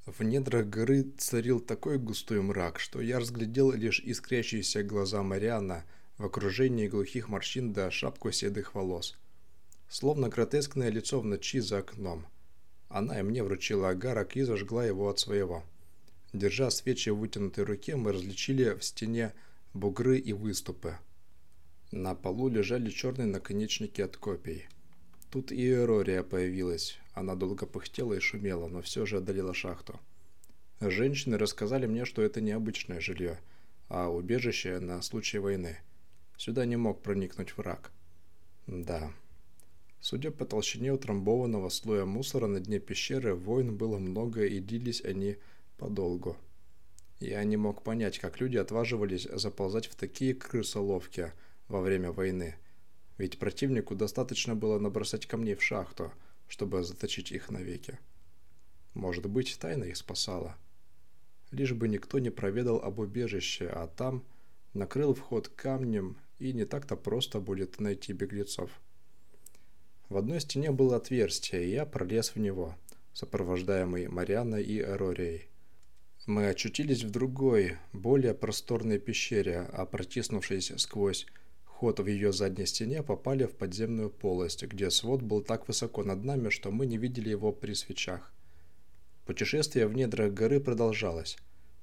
В недрах горы царил такой густой мрак, что я разглядел лишь искрящиеся глаза Мариана в окружении глухих морщин да шапку седых волос. Словно гротескное лицо в ночи за окном. Она и мне вручила агарок и зажгла его от своего. Держа свечи в вытянутой руке, мы различили в стене бугры и выступы. На полу лежали черные наконечники от копий. Тут и Эрория появилась. Она долго пыхтела и шумела, но все же одолела шахту. Женщины рассказали мне, что это не обычное жилье, а убежище на случай войны. Сюда не мог проникнуть враг. Да. Судя по толщине утрамбованного слоя мусора на дне пещеры, войн было много и длились они подолгу. Я не мог понять, как люди отваживались заползать в такие крысоловки – во время войны, ведь противнику достаточно было набросать камней в шахту, чтобы заточить их навеки. Может быть, тайна их спасала. Лишь бы никто не проведал об убежище, а там накрыл вход камнем, и не так-то просто будет найти беглецов. В одной стене было отверстие, и я пролез в него, сопровождаемый Марианной и Эрорией. Мы очутились в другой, более просторной пещере, а протиснувшись сквозь ход в ее задней стене попали в подземную полость, где свод был так высоко над нами, что мы не видели его при свечах. Путешествие в недрах горы продолжалось.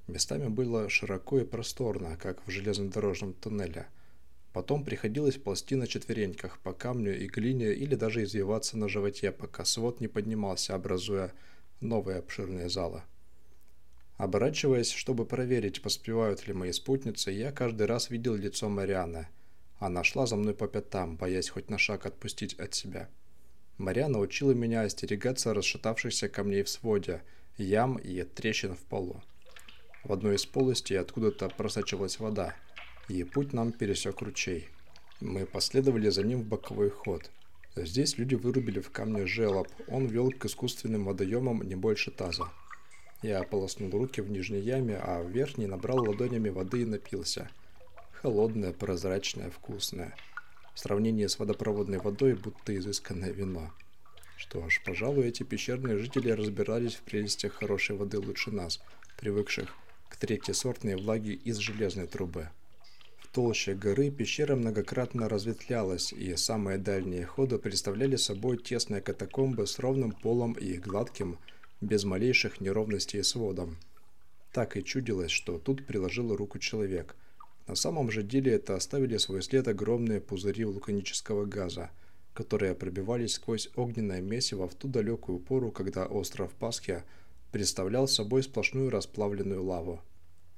Местами было широко и просторно, как в железнодорожном туннеле. Потом приходилось ползти на четвереньках по камню и глине или даже извиваться на животе, пока свод не поднимался, образуя новые обширные залы. Оборачиваясь, чтобы проверить, поспевают ли мои спутницы, я каждый раз видел лицо Марианы – она шла за мной по пятам, боясь хоть на шаг отпустить от себя. Мария учила меня остерегаться расшатавшихся камней в своде, ям и трещин в полу. В одной из полостей откуда-то просачивалась вода, и путь нам пересек ручей. Мы последовали за ним в боковой ход. Здесь люди вырубили в камне желоб, он вел к искусственным водоемам не больше таза. Я ополоснул руки в нижней яме, а в верхней набрал ладонями воды и напился – холодное, прозрачное, вкусное. В сравнении с водопроводной водой, будто изысканное вино. Что ж, пожалуй, эти пещерные жители разбирались в прелестях хорошей воды лучше нас, привыкших к третьесортной влаге из железной трубы. В толще горы пещера многократно разветвлялась, и самые дальние ходы представляли собой тесные катакомбы с ровным полом и гладким, без малейших неровностей сводом. Так и чудилось, что тут приложил руку человек – на самом же деле это оставили свой след огромные пузыри вулканического газа, которые пробивались сквозь огненное месиво в ту далекую пору, когда остров Пасхи представлял собой сплошную расплавленную лаву.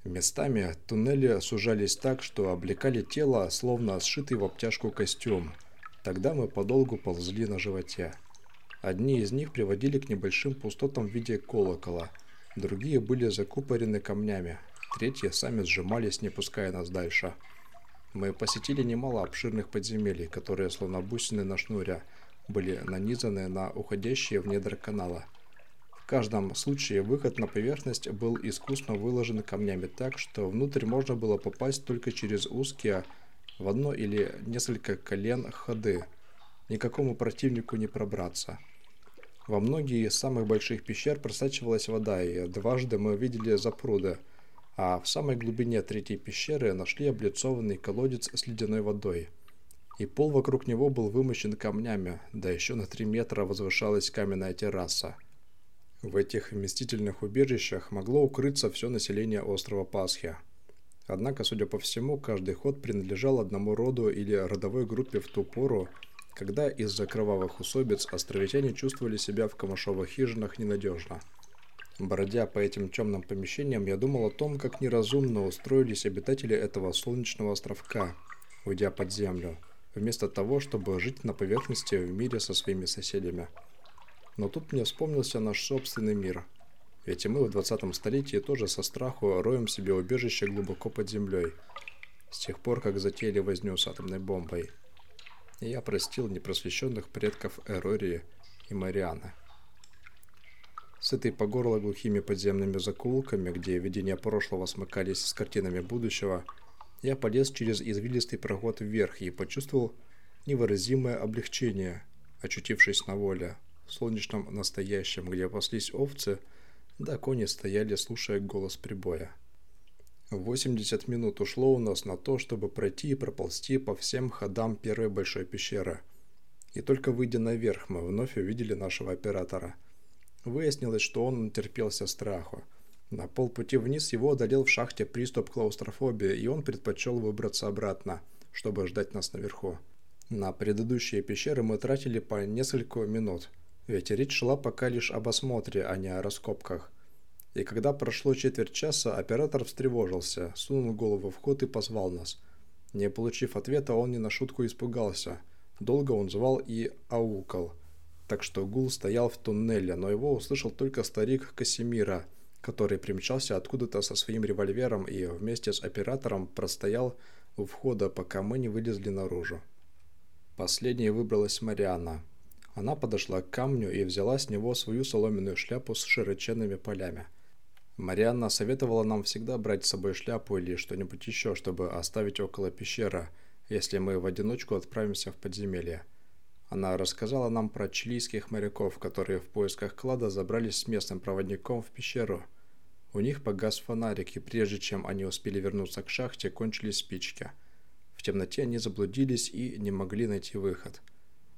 Местами туннели сужались так, что облекали тело, словно сшитый в обтяжку костюм. Тогда мы подолгу ползли на животе. Одни из них приводили к небольшим пустотам в виде колокола, другие были закупорены камнями, Третьи сами сжимались, не пуская нас дальше. Мы посетили немало обширных подземелий, которые, словно бусины на шнуре, были нанизаны на уходящие в недр канала. каждом случае выход на поверхность был искусно выложен камнями так, что внутрь можно было попасть только через узкие в одно или несколько колен ходы. Никакому противнику не пробраться. Во многие из самых больших пещер просачивалась вода, и дважды мы видели запруды, а в самой глубине третьей пещеры нашли облицованный колодец с ледяной водой. И пол вокруг него был вымощен камнями, да еще на три метра возвышалась каменная терраса. В этих вместительных убежищах могло укрыться все население острова Пасхи. Однако, судя по всему, каждый ход принадлежал одному роду или родовой группе в ту пору, когда из-за кровавых усобиц островитяне чувствовали себя в камышовых хижинах ненадежно. Бродя по этим темным помещениям, я думал о том, как неразумно устроились обитатели этого солнечного островка, уйдя под землю, вместо того, чтобы жить на поверхности в мире со своими соседями. Но тут мне вспомнился наш собственный мир. Ведь и мы в 20 столетии тоже со страху роем себе убежище глубоко под землей. С тех пор, как затеяли возню с атомной бомбой – и я простил непросвещенных предков Эрории и Марианы. Сытый по горло глухими подземными закоулками, где видения прошлого смыкались с картинами будущего, я полез через извилистый проход вверх и почувствовал невыразимое облегчение, очутившись на воле, в солнечном настоящем, где паслись овцы, да кони стояли, слушая голос прибоя. 80 минут ушло у нас на то, чтобы пройти и проползти по всем ходам первой большой пещеры. И только выйдя наверх, мы вновь увидели нашего оператора. Выяснилось, что он натерпелся страху. На полпути вниз его одолел в шахте приступ клаустрофобии, и он предпочел выбраться обратно, чтобы ждать нас наверху. На предыдущие пещеры мы тратили по несколько минут, ведь речь шла пока лишь об осмотре, а не о раскопках и когда прошло четверть часа, оператор встревожился, сунул голову в ход и позвал нас. Не получив ответа, он не на шутку испугался. Долго он звал и аукал. Так что гул стоял в туннеле, но его услышал только старик Касимира, который примчался откуда-то со своим револьвером и вместе с оператором простоял у входа, пока мы не вылезли наружу. Последней выбралась Мариана. Она подошла к камню и взяла с него свою соломенную шляпу с широченными полями – Марианна советовала нам всегда брать с собой шляпу или что-нибудь еще, чтобы оставить около пещеры, если мы в одиночку отправимся в подземелье. Она рассказала нам про чилийских моряков, которые в поисках клада забрались с местным проводником в пещеру. У них погас фонарик, и прежде чем они успели вернуться к шахте, кончились спички. В темноте они заблудились и не могли найти выход.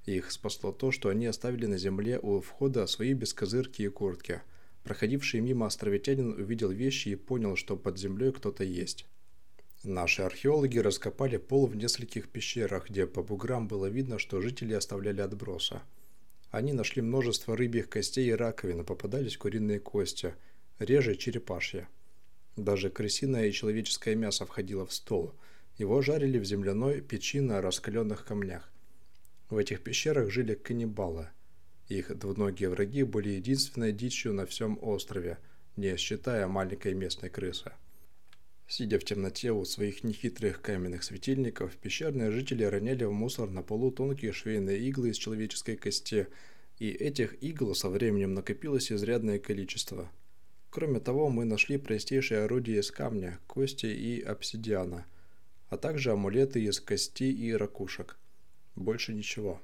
Их спасло то, что они оставили на земле у входа свои бескозырки и куртки – Проходивший мимо островитянин увидел вещи и понял, что под землей кто-то есть. Наши археологи раскопали пол в нескольких пещерах, где по буграм было видно, что жители оставляли отбросы. Они нашли множество рыбьих костей и раковин, попадались куриные кости, реже черепашья. Даже крысиное и человеческое мясо входило в стол. Его жарили в земляной печи на раскаленных камнях. В этих пещерах жили каннибалы – их двуногие враги были единственной дичью на всем острове, не считая маленькой местной крысы. Сидя в темноте у своих нехитрых каменных светильников, пещерные жители роняли в мусор на полу тонкие швейные иглы из человеческой кости, и этих игл со временем накопилось изрядное количество. Кроме того, мы нашли простейшие орудия из камня, кости и обсидиана, а также амулеты из кости и ракушек. Больше ничего.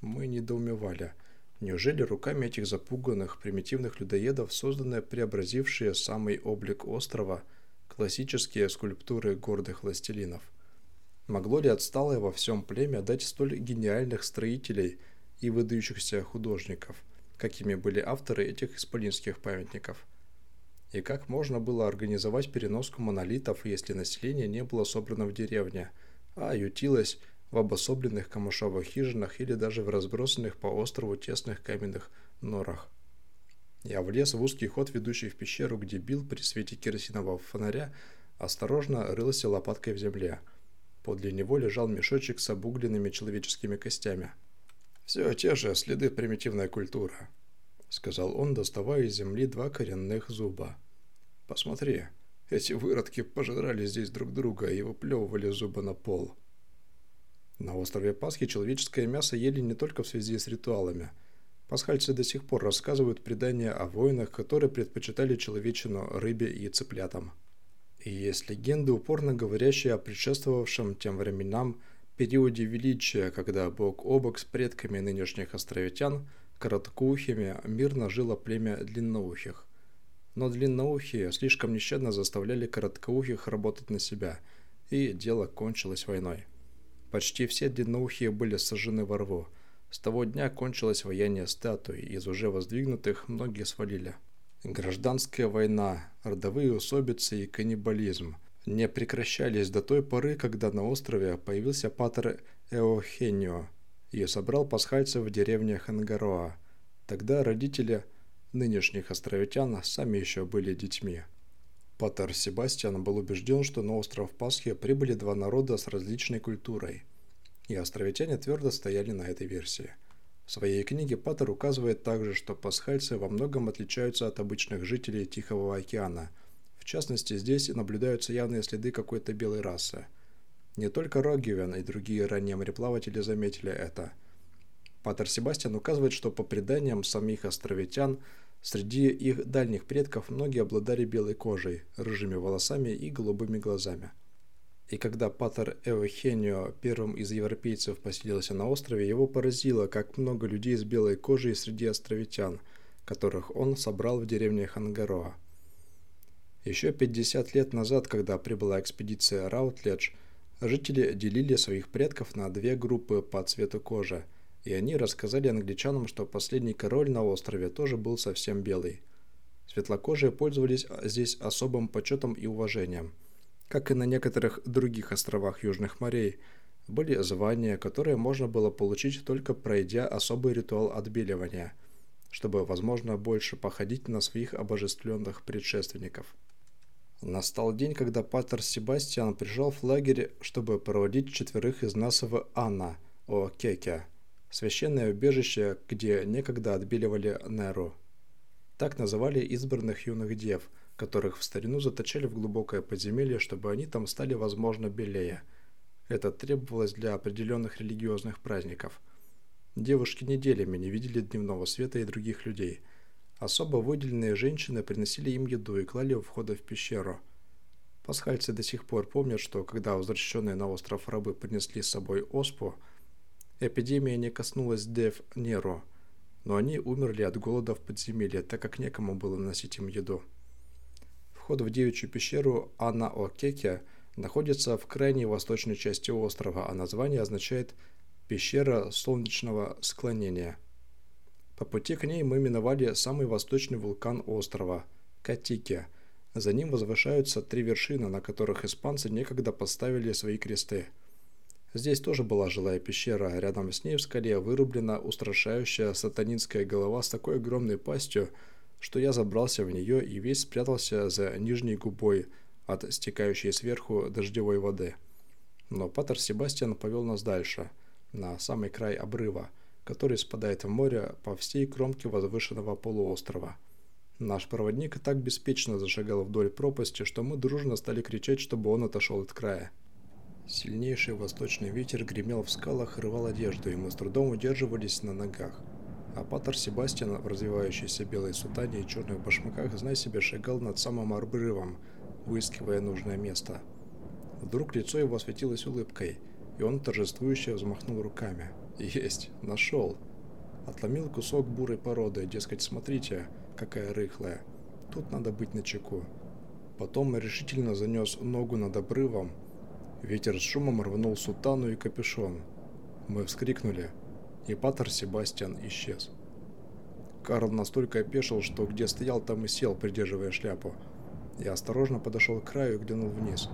Мы недоумевали – Неужели руками этих запуганных, примитивных людоедов созданы преобразившие самый облик острова классические скульптуры гордых властелинов? Могло ли отсталое во всем племя дать столь гениальных строителей и выдающихся художников, какими были авторы этих исполинских памятников? И как можно было организовать переноску монолитов, если население не было собрано в деревне, а ютилось в обособленных камышовых хижинах или даже в разбросанных по острову тесных каменных норах. Я влез в узкий ход, ведущий в пещеру, где Билл при свете керосинового фонаря осторожно рылся лопаткой в земле. Подле него лежал мешочек с обугленными человеческими костями. «Все те же следы примитивной культуры», — сказал он, доставая из земли два коренных зуба. «Посмотри, эти выродки пожрали здесь друг друга и выплевывали зубы на пол». На острове Пасхи человеческое мясо ели не только в связи с ритуалами. Пасхальцы до сих пор рассказывают предания о воинах, которые предпочитали человечину рыбе и цыплятам. И есть легенды, упорно говорящие о предшествовавшем тем временам периоде величия, когда бок о бок с предками нынешних островитян, короткоухими, мирно жило племя длинноухих. Но длинноухие слишком нещадно заставляли короткоухих работать на себя, и дело кончилось войной. Почти все длинноухие были сожжены во рву – с того дня кончилось вояние статуй, из уже воздвигнутых многие свалили. Гражданская война, родовые усобицы и каннибализм не прекращались до той поры, когда на острове появился патер Эохенио и собрал пасхальцев в деревне Хангароа. Тогда родители нынешних островитян сами еще были детьми. Патер Себастьян был убежден, что на остров Пасхи прибыли два народа с различной культурой – и островитяне твердо стояли на этой версии. В своей книге Паттер указывает также, что пасхальцы во многом отличаются от обычных жителей Тихого океана. В частности, здесь наблюдаются явные следы какой-то белой расы. Не только Рогивен и другие ранние мореплаватели заметили это. Паттер Себастьян указывает, что по преданиям самих островитян, среди их дальних предков многие обладали белой кожей, рыжими волосами и голубыми глазами. И когда Патер Эохенио, первым из европейцев, поселился на острове, его поразило, как много людей с белой кожей среди островитян, которых он собрал в деревне Хангароа. Еще 50 лет назад, когда прибыла экспедиция Раутледж, жители делили своих предков на две группы по цвету кожи, и они рассказали англичанам, что последний король на острове тоже был совсем белый. Светлокожие пользовались здесь особым почетом и уважением – как и на некоторых других островах Южных морей, были звания, которые можно было получить только пройдя особый ритуал отбеливания, чтобы, возможно, больше походить на своих обожествленных предшественников. Настал день, когда Патер Себастьян пришел в лагерь, чтобы проводить четверых из нас в Анна, о Кеке, священное убежище, где некогда отбеливали Неру. Так называли избранных юных дев – которых в старину заточали в глубокое подземелье, чтобы они там стали, возможно, белее. Это требовалось для определенных религиозных праздников. Девушки неделями не видели дневного света и других людей. Особо выделенные женщины приносили им еду и клали у входа в пещеру. Пасхальцы до сих пор помнят, что когда возвращенные на остров рабы принесли с собой оспу, эпидемия не коснулась Дев Неро, но они умерли от голода в подземелье, так как некому было носить им еду. Вход в девичью пещеру Анаокеке находится в крайней восточной части острова, а название означает «пещера солнечного склонения». По пути к ней мы миновали самый восточный вулкан острова – Катике. За ним возвышаются три вершины, на которых испанцы некогда поставили свои кресты. Здесь тоже была жилая пещера, рядом с ней в скале вырублена устрашающая сатанинская голова с такой огромной пастью – что я забрался в нее и весь спрятался за нижней губой от стекающей сверху дождевой воды. Но Патер Себастьян повел нас дальше, на самый край обрыва, который спадает в море по всей кромке возвышенного полуострова. Наш проводник так беспечно зашагал вдоль пропасти, что мы дружно стали кричать, чтобы он отошел от края. Сильнейший восточный ветер гремел в скалах, рвал одежду, и мы с трудом удерживались на ногах. А Патер Себастьян в развивающейся белой сутане и черных башмаках, зная себе, шагал над самым обрывом, выискивая нужное место. Вдруг лицо его осветилось улыбкой, и он торжествующе взмахнул руками. «Есть! Нашел!» Отломил кусок бурой породы, дескать, смотрите, какая рыхлая. Тут надо быть начеку. Потом решительно занес ногу над обрывом. Ветер с шумом рванул сутану и капюшон. Мы вскрикнули – и Паттер Себастьян исчез. Карл настолько опешил, что где стоял, там и сел, придерживая шляпу. Я осторожно подошел к краю и глянул вниз.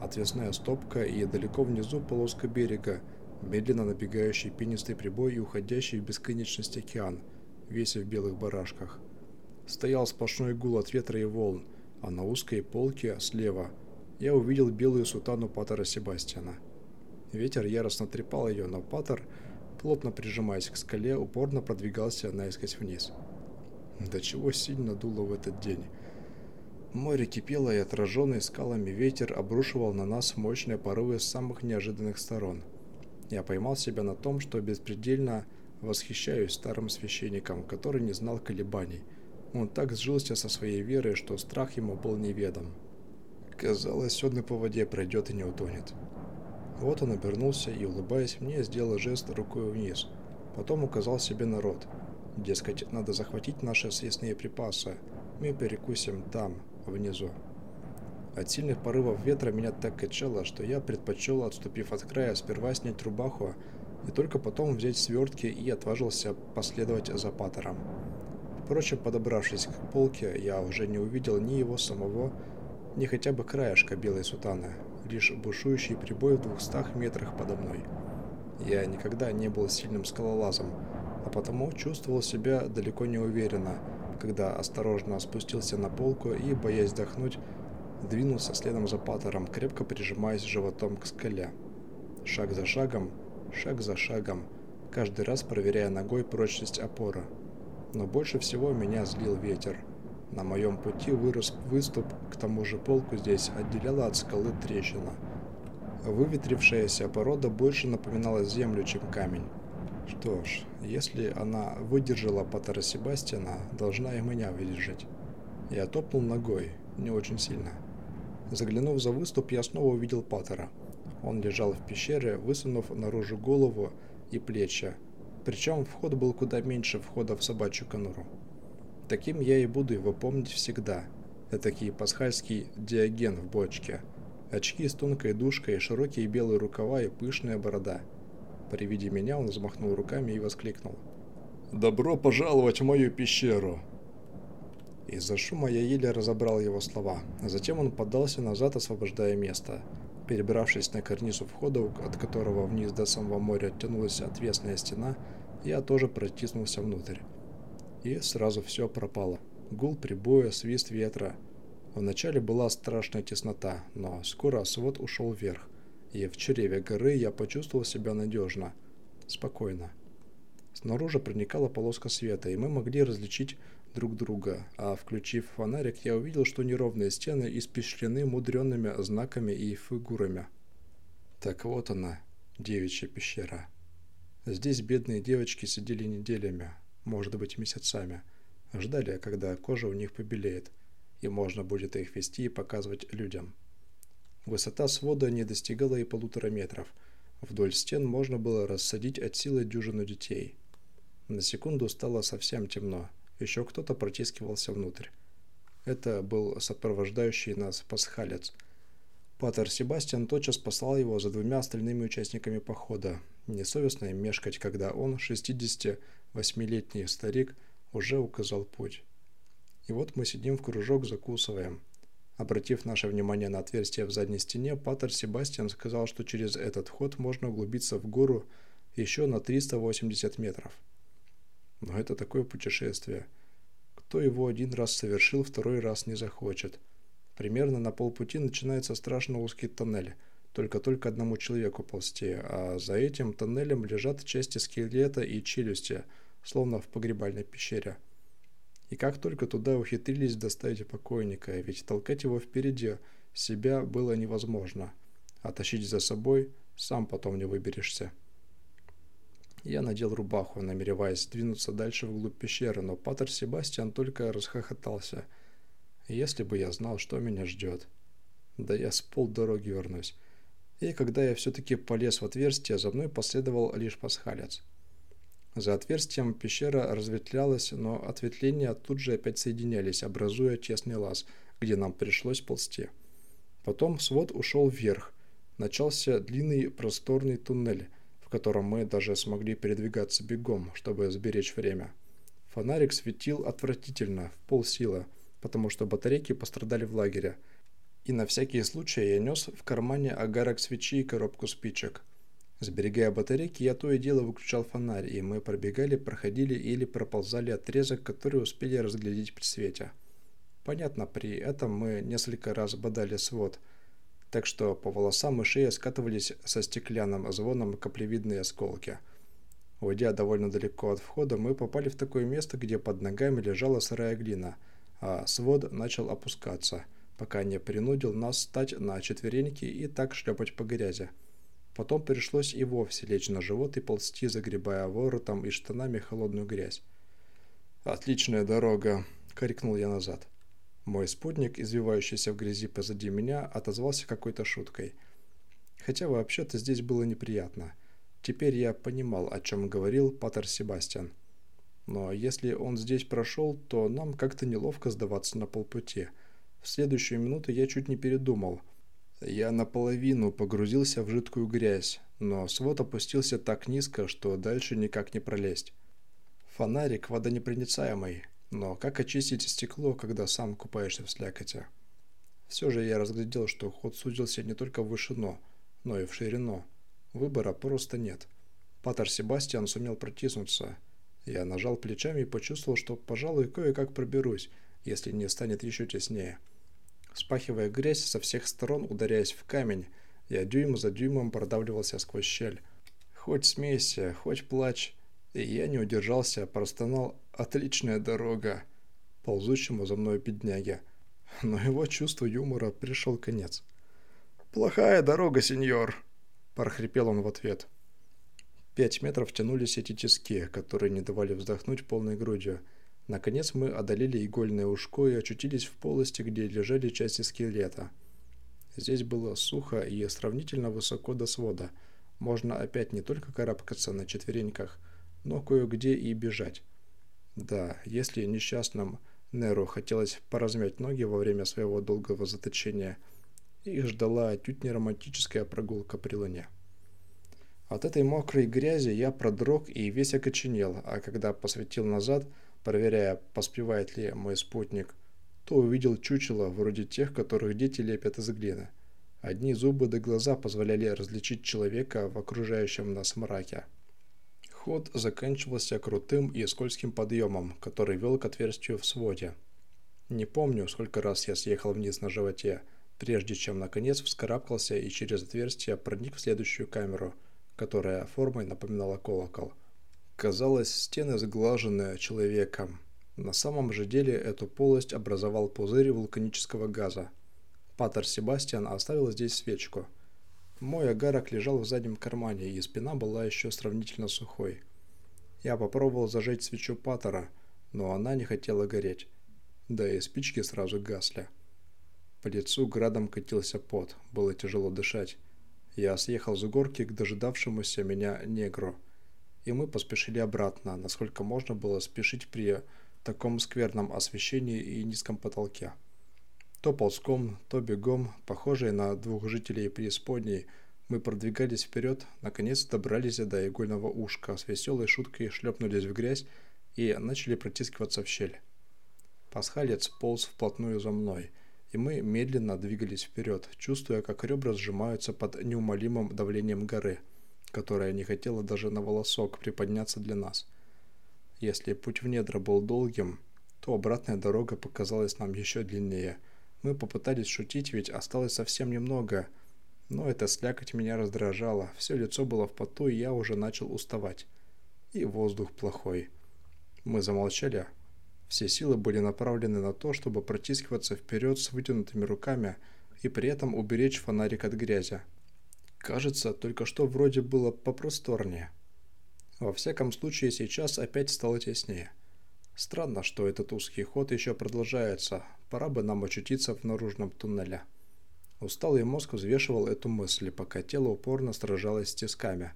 Отвесная стопка и далеко внизу полоска берега, медленно набегающий пенистый прибой и уходящий в бесконечность океан, весь в белых барашках. Стоял сплошной гул от ветра и волн, а на узкой полке слева я увидел белую сутану Паттера Себастьяна. Ветер яростно трепал ее, но Паттер плотно прижимаясь к скале, упорно продвигался наискось вниз. До чего сильно дуло в этот день. Море кипело, и отраженный скалами ветер обрушивал на нас мощные порывы с самых неожиданных сторон. Я поймал себя на том, что беспредельно Восхищаюсь старым священником, который не знал колебаний. Он так сжился со своей верой, что страх ему был неведом. Казалось, он и по воде пройдет и не утонет. Вот он обернулся и, улыбаясь мне, сделал жест рукой вниз. Потом указал себе на рот. Дескать, надо захватить наши съестные припасы. Мы перекусим там, внизу. От сильных порывов ветра меня так качало, что я предпочел, отступив от края, сперва снять рубаху, и только потом взять свертки и отважился последовать за Паттером. Впрочем, подобравшись к полке, я уже не увидел ни его самого, ни хотя бы краешка белой сутаны, лишь бушующий прибой в двухстах метрах подо мной. Я никогда не был сильным скалолазом, а потому чувствовал себя далеко не уверенно, когда осторожно спустился на полку и, боясь вдохнуть, двинулся следом за Паттером, крепко прижимаясь животом к скале. Шаг за шагом, шаг за шагом, каждый раз проверяя ногой прочность опоры. Но больше всего меня злил ветер. На моем пути вырос выступ, к тому же полку здесь отделяла от скалы трещина. Выветрившаяся порода больше напоминала землю, чем камень. Что ж, если она выдержала Паттера Себастьяна, должна и меня выдержать. Я топнул ногой, не очень сильно. Заглянув за выступ, я снова увидел Паттера. Он лежал в пещере, высунув наружу голову и плечи. Причем вход был куда меньше входа в собачью конуру. Таким я и буду его помнить всегда. Этакий пасхальский диаген в бочке. Очки с тонкой душкой, широкие белые рукава и пышная борода. При виде меня он взмахнул руками и воскликнул. «Добро пожаловать в мою пещеру!» Из-за шума я еле разобрал его слова. Затем он поддался назад, освобождая место. Перебравшись на карниз входа, от которого вниз до самого моря тянулась отвесная стена, я тоже протиснулся внутрь. И сразу все пропало. Гул прибоя, свист ветра. Вначале была страшная теснота, но скоро свод ушел вверх, и в чреве горы я почувствовал себя надежно, спокойно. Снаружи проникала полоска света, и мы могли различить друг друга, а включив фонарик, я увидел, что неровные стены испещрены мудренными знаками и фигурами. Так вот она, девичья пещера. Здесь бедные девочки сидели неделями, может быть месяцами, ждали, когда кожа у них побелеет, и можно будет их вести и показывать людям. Высота свода не достигала и полутора метров. Вдоль стен можно было рассадить от силы дюжину детей. На секунду стало совсем темно. Еще кто-то протискивался внутрь. Это был сопровождающий нас пасхалец. Патер Себастьян тотчас послал его за двумя остальными участниками похода. Несовестно им мешкать, когда он, 68-летний старик, уже указал путь. И вот мы сидим в кружок, закусываем. Обратив наше внимание на отверстие в задней стене, Патер Себастьян сказал, что через этот ход можно углубиться в гору еще на 380 метров. Но это такое путешествие. Кто его один раз совершил, второй раз не захочет. Примерно на полпути начинается страшно узкий тоннель. Только-только одному человеку ползти, а за этим тоннелем лежат части скелета и челюсти, словно в погребальной пещере. И как только туда ухитрились доставить покойника, ведь толкать его впереди себя было невозможно, а тащить за собой сам потом не выберешься. Я надел рубаху, намереваясь двинуться дальше вглубь пещеры, но Патер Себастьян только расхохотался. Если бы я знал, что меня ждет. Да я с полдороги вернусь. И когда я все-таки полез в отверстие, за мной последовал лишь пасхалец. За отверстием пещера разветвлялась, но ответвления тут же опять соединялись, образуя тесный лаз, где нам пришлось ползти. Потом свод ушел вверх. Начался длинный просторный туннель, в котором мы даже смогли передвигаться бегом, чтобы сберечь время. Фонарик светил отвратительно, в полсилы, потому что батарейки пострадали в лагере. И на всякий случай я нес в кармане агарок свечи и коробку спичек. Сберегая батарейки, я то и дело выключал фонарь, и мы пробегали, проходили или проползали отрезок, который успели разглядеть при свете. Понятно, при этом мы несколько раз бодали свод – так что по волосам и шее скатывались со стеклянным звоном каплевидные осколки. Уйдя довольно далеко от входа, мы попали в такое место, где под ногами лежала сырая глина, а свод начал опускаться, пока не принудил нас встать на четвереньки и так шлепать по грязи. Потом пришлось и вовсе лечь на живот и ползти, загребая воротом и штанами холодную грязь. «Отличная дорога!» — крикнул я назад. Мой спутник, извивающийся в грязи позади меня, отозвался какой-то шуткой. Хотя вообще-то здесь было неприятно. Теперь я понимал, о чем говорил Патер Себастьян. Но если он здесь прошел, то нам как-то неловко сдаваться на полпути. В следующую минуту я чуть не передумал — я наполовину погрузился в жидкую грязь, но свод опустился так низко, что дальше никак не пролезть. Фонарик водонепроницаемый, но как очистить стекло, когда сам купаешься в слякоти? Все же я разглядел, что ход сузился не только в вышину, но и в ширину. Выбора просто нет. Патер Себастьян сумел протиснуться. Я нажал плечами и почувствовал, что, пожалуй, кое-как проберусь, если не станет еще теснее. Спахивая грязь со всех сторон, ударяясь в камень, я дюйм за дюймом продавливался сквозь щель. Хоть смейся, хоть плачь. И я не удержался, простонал «Отличная дорога!» ползущему за мной бедняге. Но его чувству юмора пришел конец. «Плохая дорога, сеньор!» – прохрипел он в ответ. Пять метров тянулись эти тиски, которые не давали вздохнуть полной грудью – Наконец мы одолели игольное ушко и очутились в полости, где лежали части скелета. Здесь было сухо и сравнительно высоко до свода. Можно опять не только карабкаться на четвереньках, но кое-где и бежать. Да, если несчастным Неру хотелось поразмять ноги во время своего долгого заточения, их ждала отнюдь не романтическая прогулка при луне. От этой мокрой грязи я продрог и весь окоченел, а когда посветил назад – проверяя, поспевает ли мой спутник, то увидел чучело, вроде тех, которых дети лепят из глины. Одни зубы до глаза позволяли различить человека в окружающем нас мраке. Ход заканчивался крутым и скользким подъемом, который вел к отверстию в своде. Не помню, сколько раз я съехал вниз на животе, прежде чем наконец вскарабкался и через отверстие проник в следующую камеру, которая формой напоминала колокол – Казалось, стены сглажены человеком. На самом же деле эту полость образовал пузырь вулканического газа. Патер Себастьян оставил здесь свечку. Мой агарок лежал в заднем кармане, и спина была еще сравнительно сухой. Я попробовал зажечь свечу Паттера, но она не хотела гореть. Да и спички сразу гасли. По лицу градом катился пот, было тяжело дышать. Я съехал с горки к дожидавшемуся меня негру – и мы поспешили обратно, насколько можно было спешить при таком скверном освещении и низком потолке. То ползком, то бегом, похожие на двух жителей преисподней, мы продвигались вперед, наконец добрались до игольного ушка, с веселой шуткой шлепнулись в грязь и начали протискиваться в щель. Пасхалец полз вплотную за мной, и мы медленно двигались вперед, чувствуя, как ребра сжимаются под неумолимым давлением горы – которая не хотела даже на волосок приподняться для нас. Если путь в недра был долгим, то обратная дорога показалась нам еще длиннее. Мы попытались шутить, ведь осталось совсем немного. Но эта слякоть меня раздражала, все лицо было в поту, и я уже начал уставать. И воздух плохой. Мы замолчали. Все силы были направлены на то, чтобы протискиваться вперед с вытянутыми руками и при этом уберечь фонарик от грязи. Кажется, только что вроде было попросторнее. Во всяком случае, сейчас опять стало теснее. Странно, что этот узкий ход еще продолжается. Пора бы нам очутиться в наружном туннеле. Усталый мозг взвешивал эту мысль, пока тело упорно сражалось с тисками.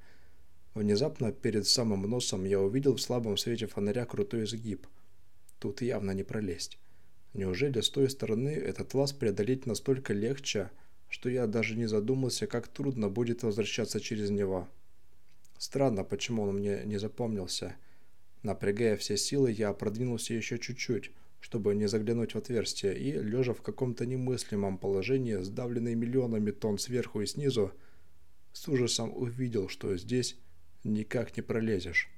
Внезапно перед самым носом я увидел в слабом свете фонаря крутой изгиб. Тут явно не пролезть. Неужели с той стороны этот лаз преодолеть настолько легче, что я даже не задумался, как трудно будет возвращаться через него. Странно, почему он мне не запомнился. Напрягая все силы, я продвинулся еще чуть-чуть, чтобы не заглянуть в отверстие, и, лежа в каком-то немыслимом положении, сдавленный миллионами тонн сверху и снизу, с ужасом увидел, что здесь никак не пролезешь.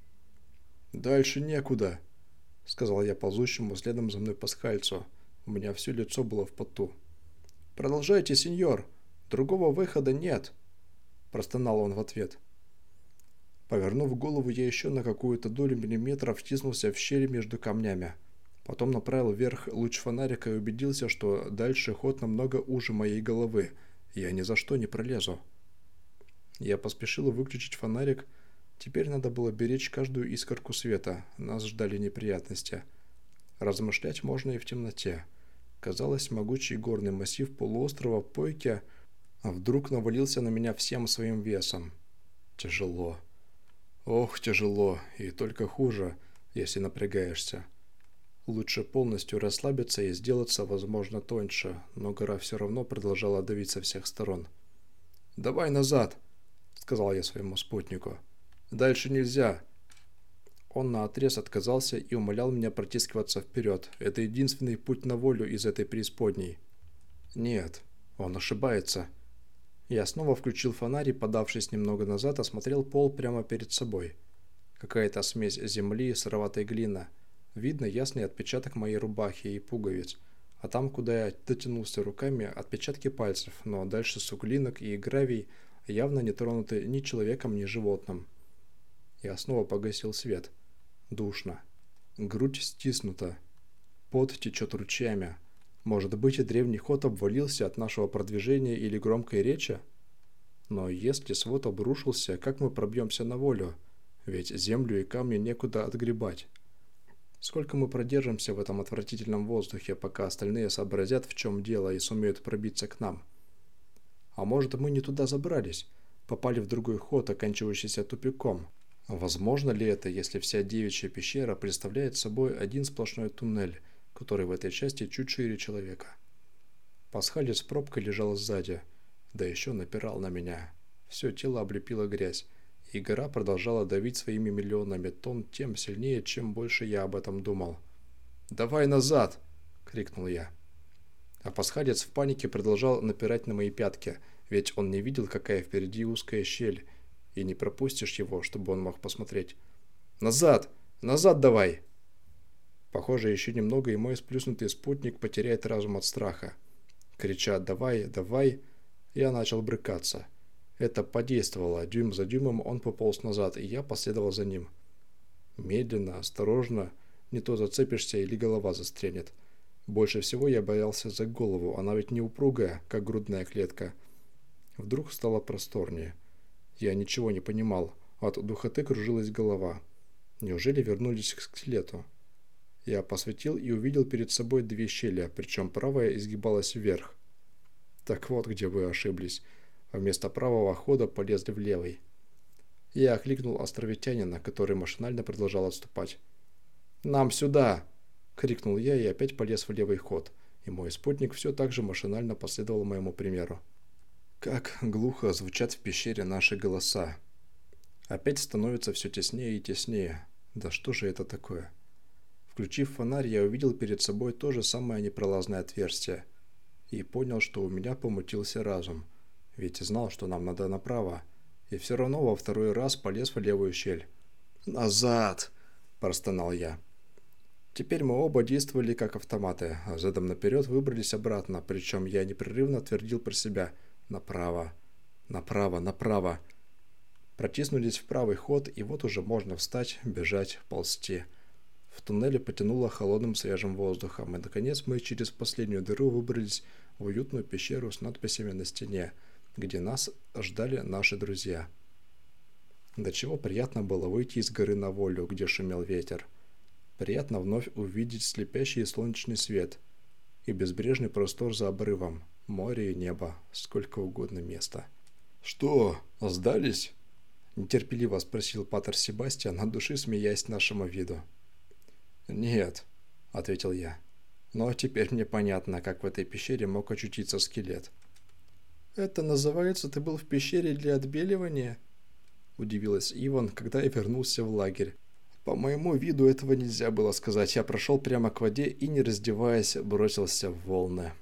«Дальше некуда», — сказал я ползущему следом за мной пасхальцу. У меня все лицо было в поту. «Продолжайте, сеньор. Другого выхода нет», – простонал он в ответ. Повернув голову, я еще на какую-то долю миллиметра втиснулся в щель между камнями. Потом направил вверх луч фонарика и убедился, что дальше ход намного уже моей головы. Я ни за что не пролезу. Я поспешил выключить фонарик. Теперь надо было беречь каждую искорку света. Нас ждали неприятности. Размышлять можно и в темноте. Казалось, могучий горный массив полуострова Пойке вдруг навалился на меня всем своим весом. Тяжело. Ох, тяжело, и только хуже, если напрягаешься. Лучше полностью расслабиться и сделаться, возможно, тоньше, но гора все равно продолжала давить со всех сторон. «Давай назад!» — сказал я своему спутнику. «Дальше нельзя!» Он наотрез отказался и умолял меня протискиваться вперед. Это единственный путь на волю из этой преисподней. Нет, он ошибается. Я снова включил фонарь и, подавшись немного назад, осмотрел пол прямо перед собой. Какая-то смесь земли, сыроватой глина. Видно ясный отпечаток моей рубахи и пуговиц. А там, куда я дотянулся руками, отпечатки пальцев, но дальше суглинок и гравий явно не тронуты ни человеком, ни животным. Я снова погасил свет. — Душно. Грудь стиснута. Пот течет ручьями. Может быть, и древний ход обвалился от нашего продвижения или громкой речи? Но если свод обрушился, как мы пробьемся на волю? Ведь землю и камни некуда отгребать. Сколько мы продержимся в этом отвратительном воздухе, пока остальные сообразят, в чем дело, и сумеют пробиться к нам? А может, мы не туда забрались, попали в другой ход, оканчивающийся тупиком, Возможно ли это, если вся девичья пещера представляет собой один сплошной туннель, который в этой части чуть шире человека? Пасхалец с пробкой лежал сзади, да еще напирал на меня. Все тело облепило грязь, и гора продолжала давить своими миллионами тонн тем сильнее, чем больше я об этом думал. «Давай назад!» — крикнул я. А пасхалец в панике продолжал напирать на мои пятки, ведь он не видел, какая впереди узкая щель, и не пропустишь его, чтобы он мог посмотреть. «Назад! Назад давай!» Похоже, еще немного, и мой сплюснутый спутник потеряет разум от страха. Крича «давай, давай!», я начал брыкаться. Это подействовало. Дюйм за дюймом он пополз назад, и я последовал за ним. Медленно, осторожно, не то зацепишься или голова застрянет. Больше всего я боялся за голову, она ведь не упругая, как грудная клетка. Вдруг стало просторнее. Я ничего не понимал. От духоты кружилась голова. Неужели вернулись к скелету? Я посветил и увидел перед собой две щели, причем правая изгибалась вверх. Так вот, где вы ошиблись. Вместо правого хода полезли в левый. Я окликнул островитянина, который машинально продолжал отступать. «Нам сюда!» — крикнул я и опять полез в левый ход, и мой спутник все так же машинально последовал моему примеру. Как глухо звучат в пещере наши голоса. Опять становится все теснее и теснее. Да что же это такое? Включив фонарь, я увидел перед собой то же самое непролазное отверстие. И понял, что у меня помутился разум. Ведь знал, что нам надо направо. И все равно во второй раз полез в левую щель. «Назад!» – простонал я. Теперь мы оба действовали как автоматы, а задом наперед выбрались обратно, причем я непрерывно твердил про себя – Направо, направо, направо. Протиснулись в правый ход, и вот уже можно встать, бежать, ползти. В туннеле потянуло холодным свежим воздухом, и наконец мы через последнюю дыру выбрались в уютную пещеру с надписями на стене, где нас ждали наши друзья. До чего приятно было выйти из горы на волю, где шумел ветер. Приятно вновь увидеть слепящий солнечный свет и безбрежный простор за обрывом, Море и небо, сколько угодно места. «Что, сдались?» – нетерпеливо спросил Патер Себастьян, от души смеясь нашему виду. «Нет», – ответил я. «Но теперь мне понятно, как в этой пещере мог очутиться скелет». «Это называется, ты был в пещере для отбеливания?» – удивилась Иван, когда я вернулся в лагерь. По моему виду этого нельзя было сказать. Я прошел прямо к воде и, не раздеваясь, бросился в волны.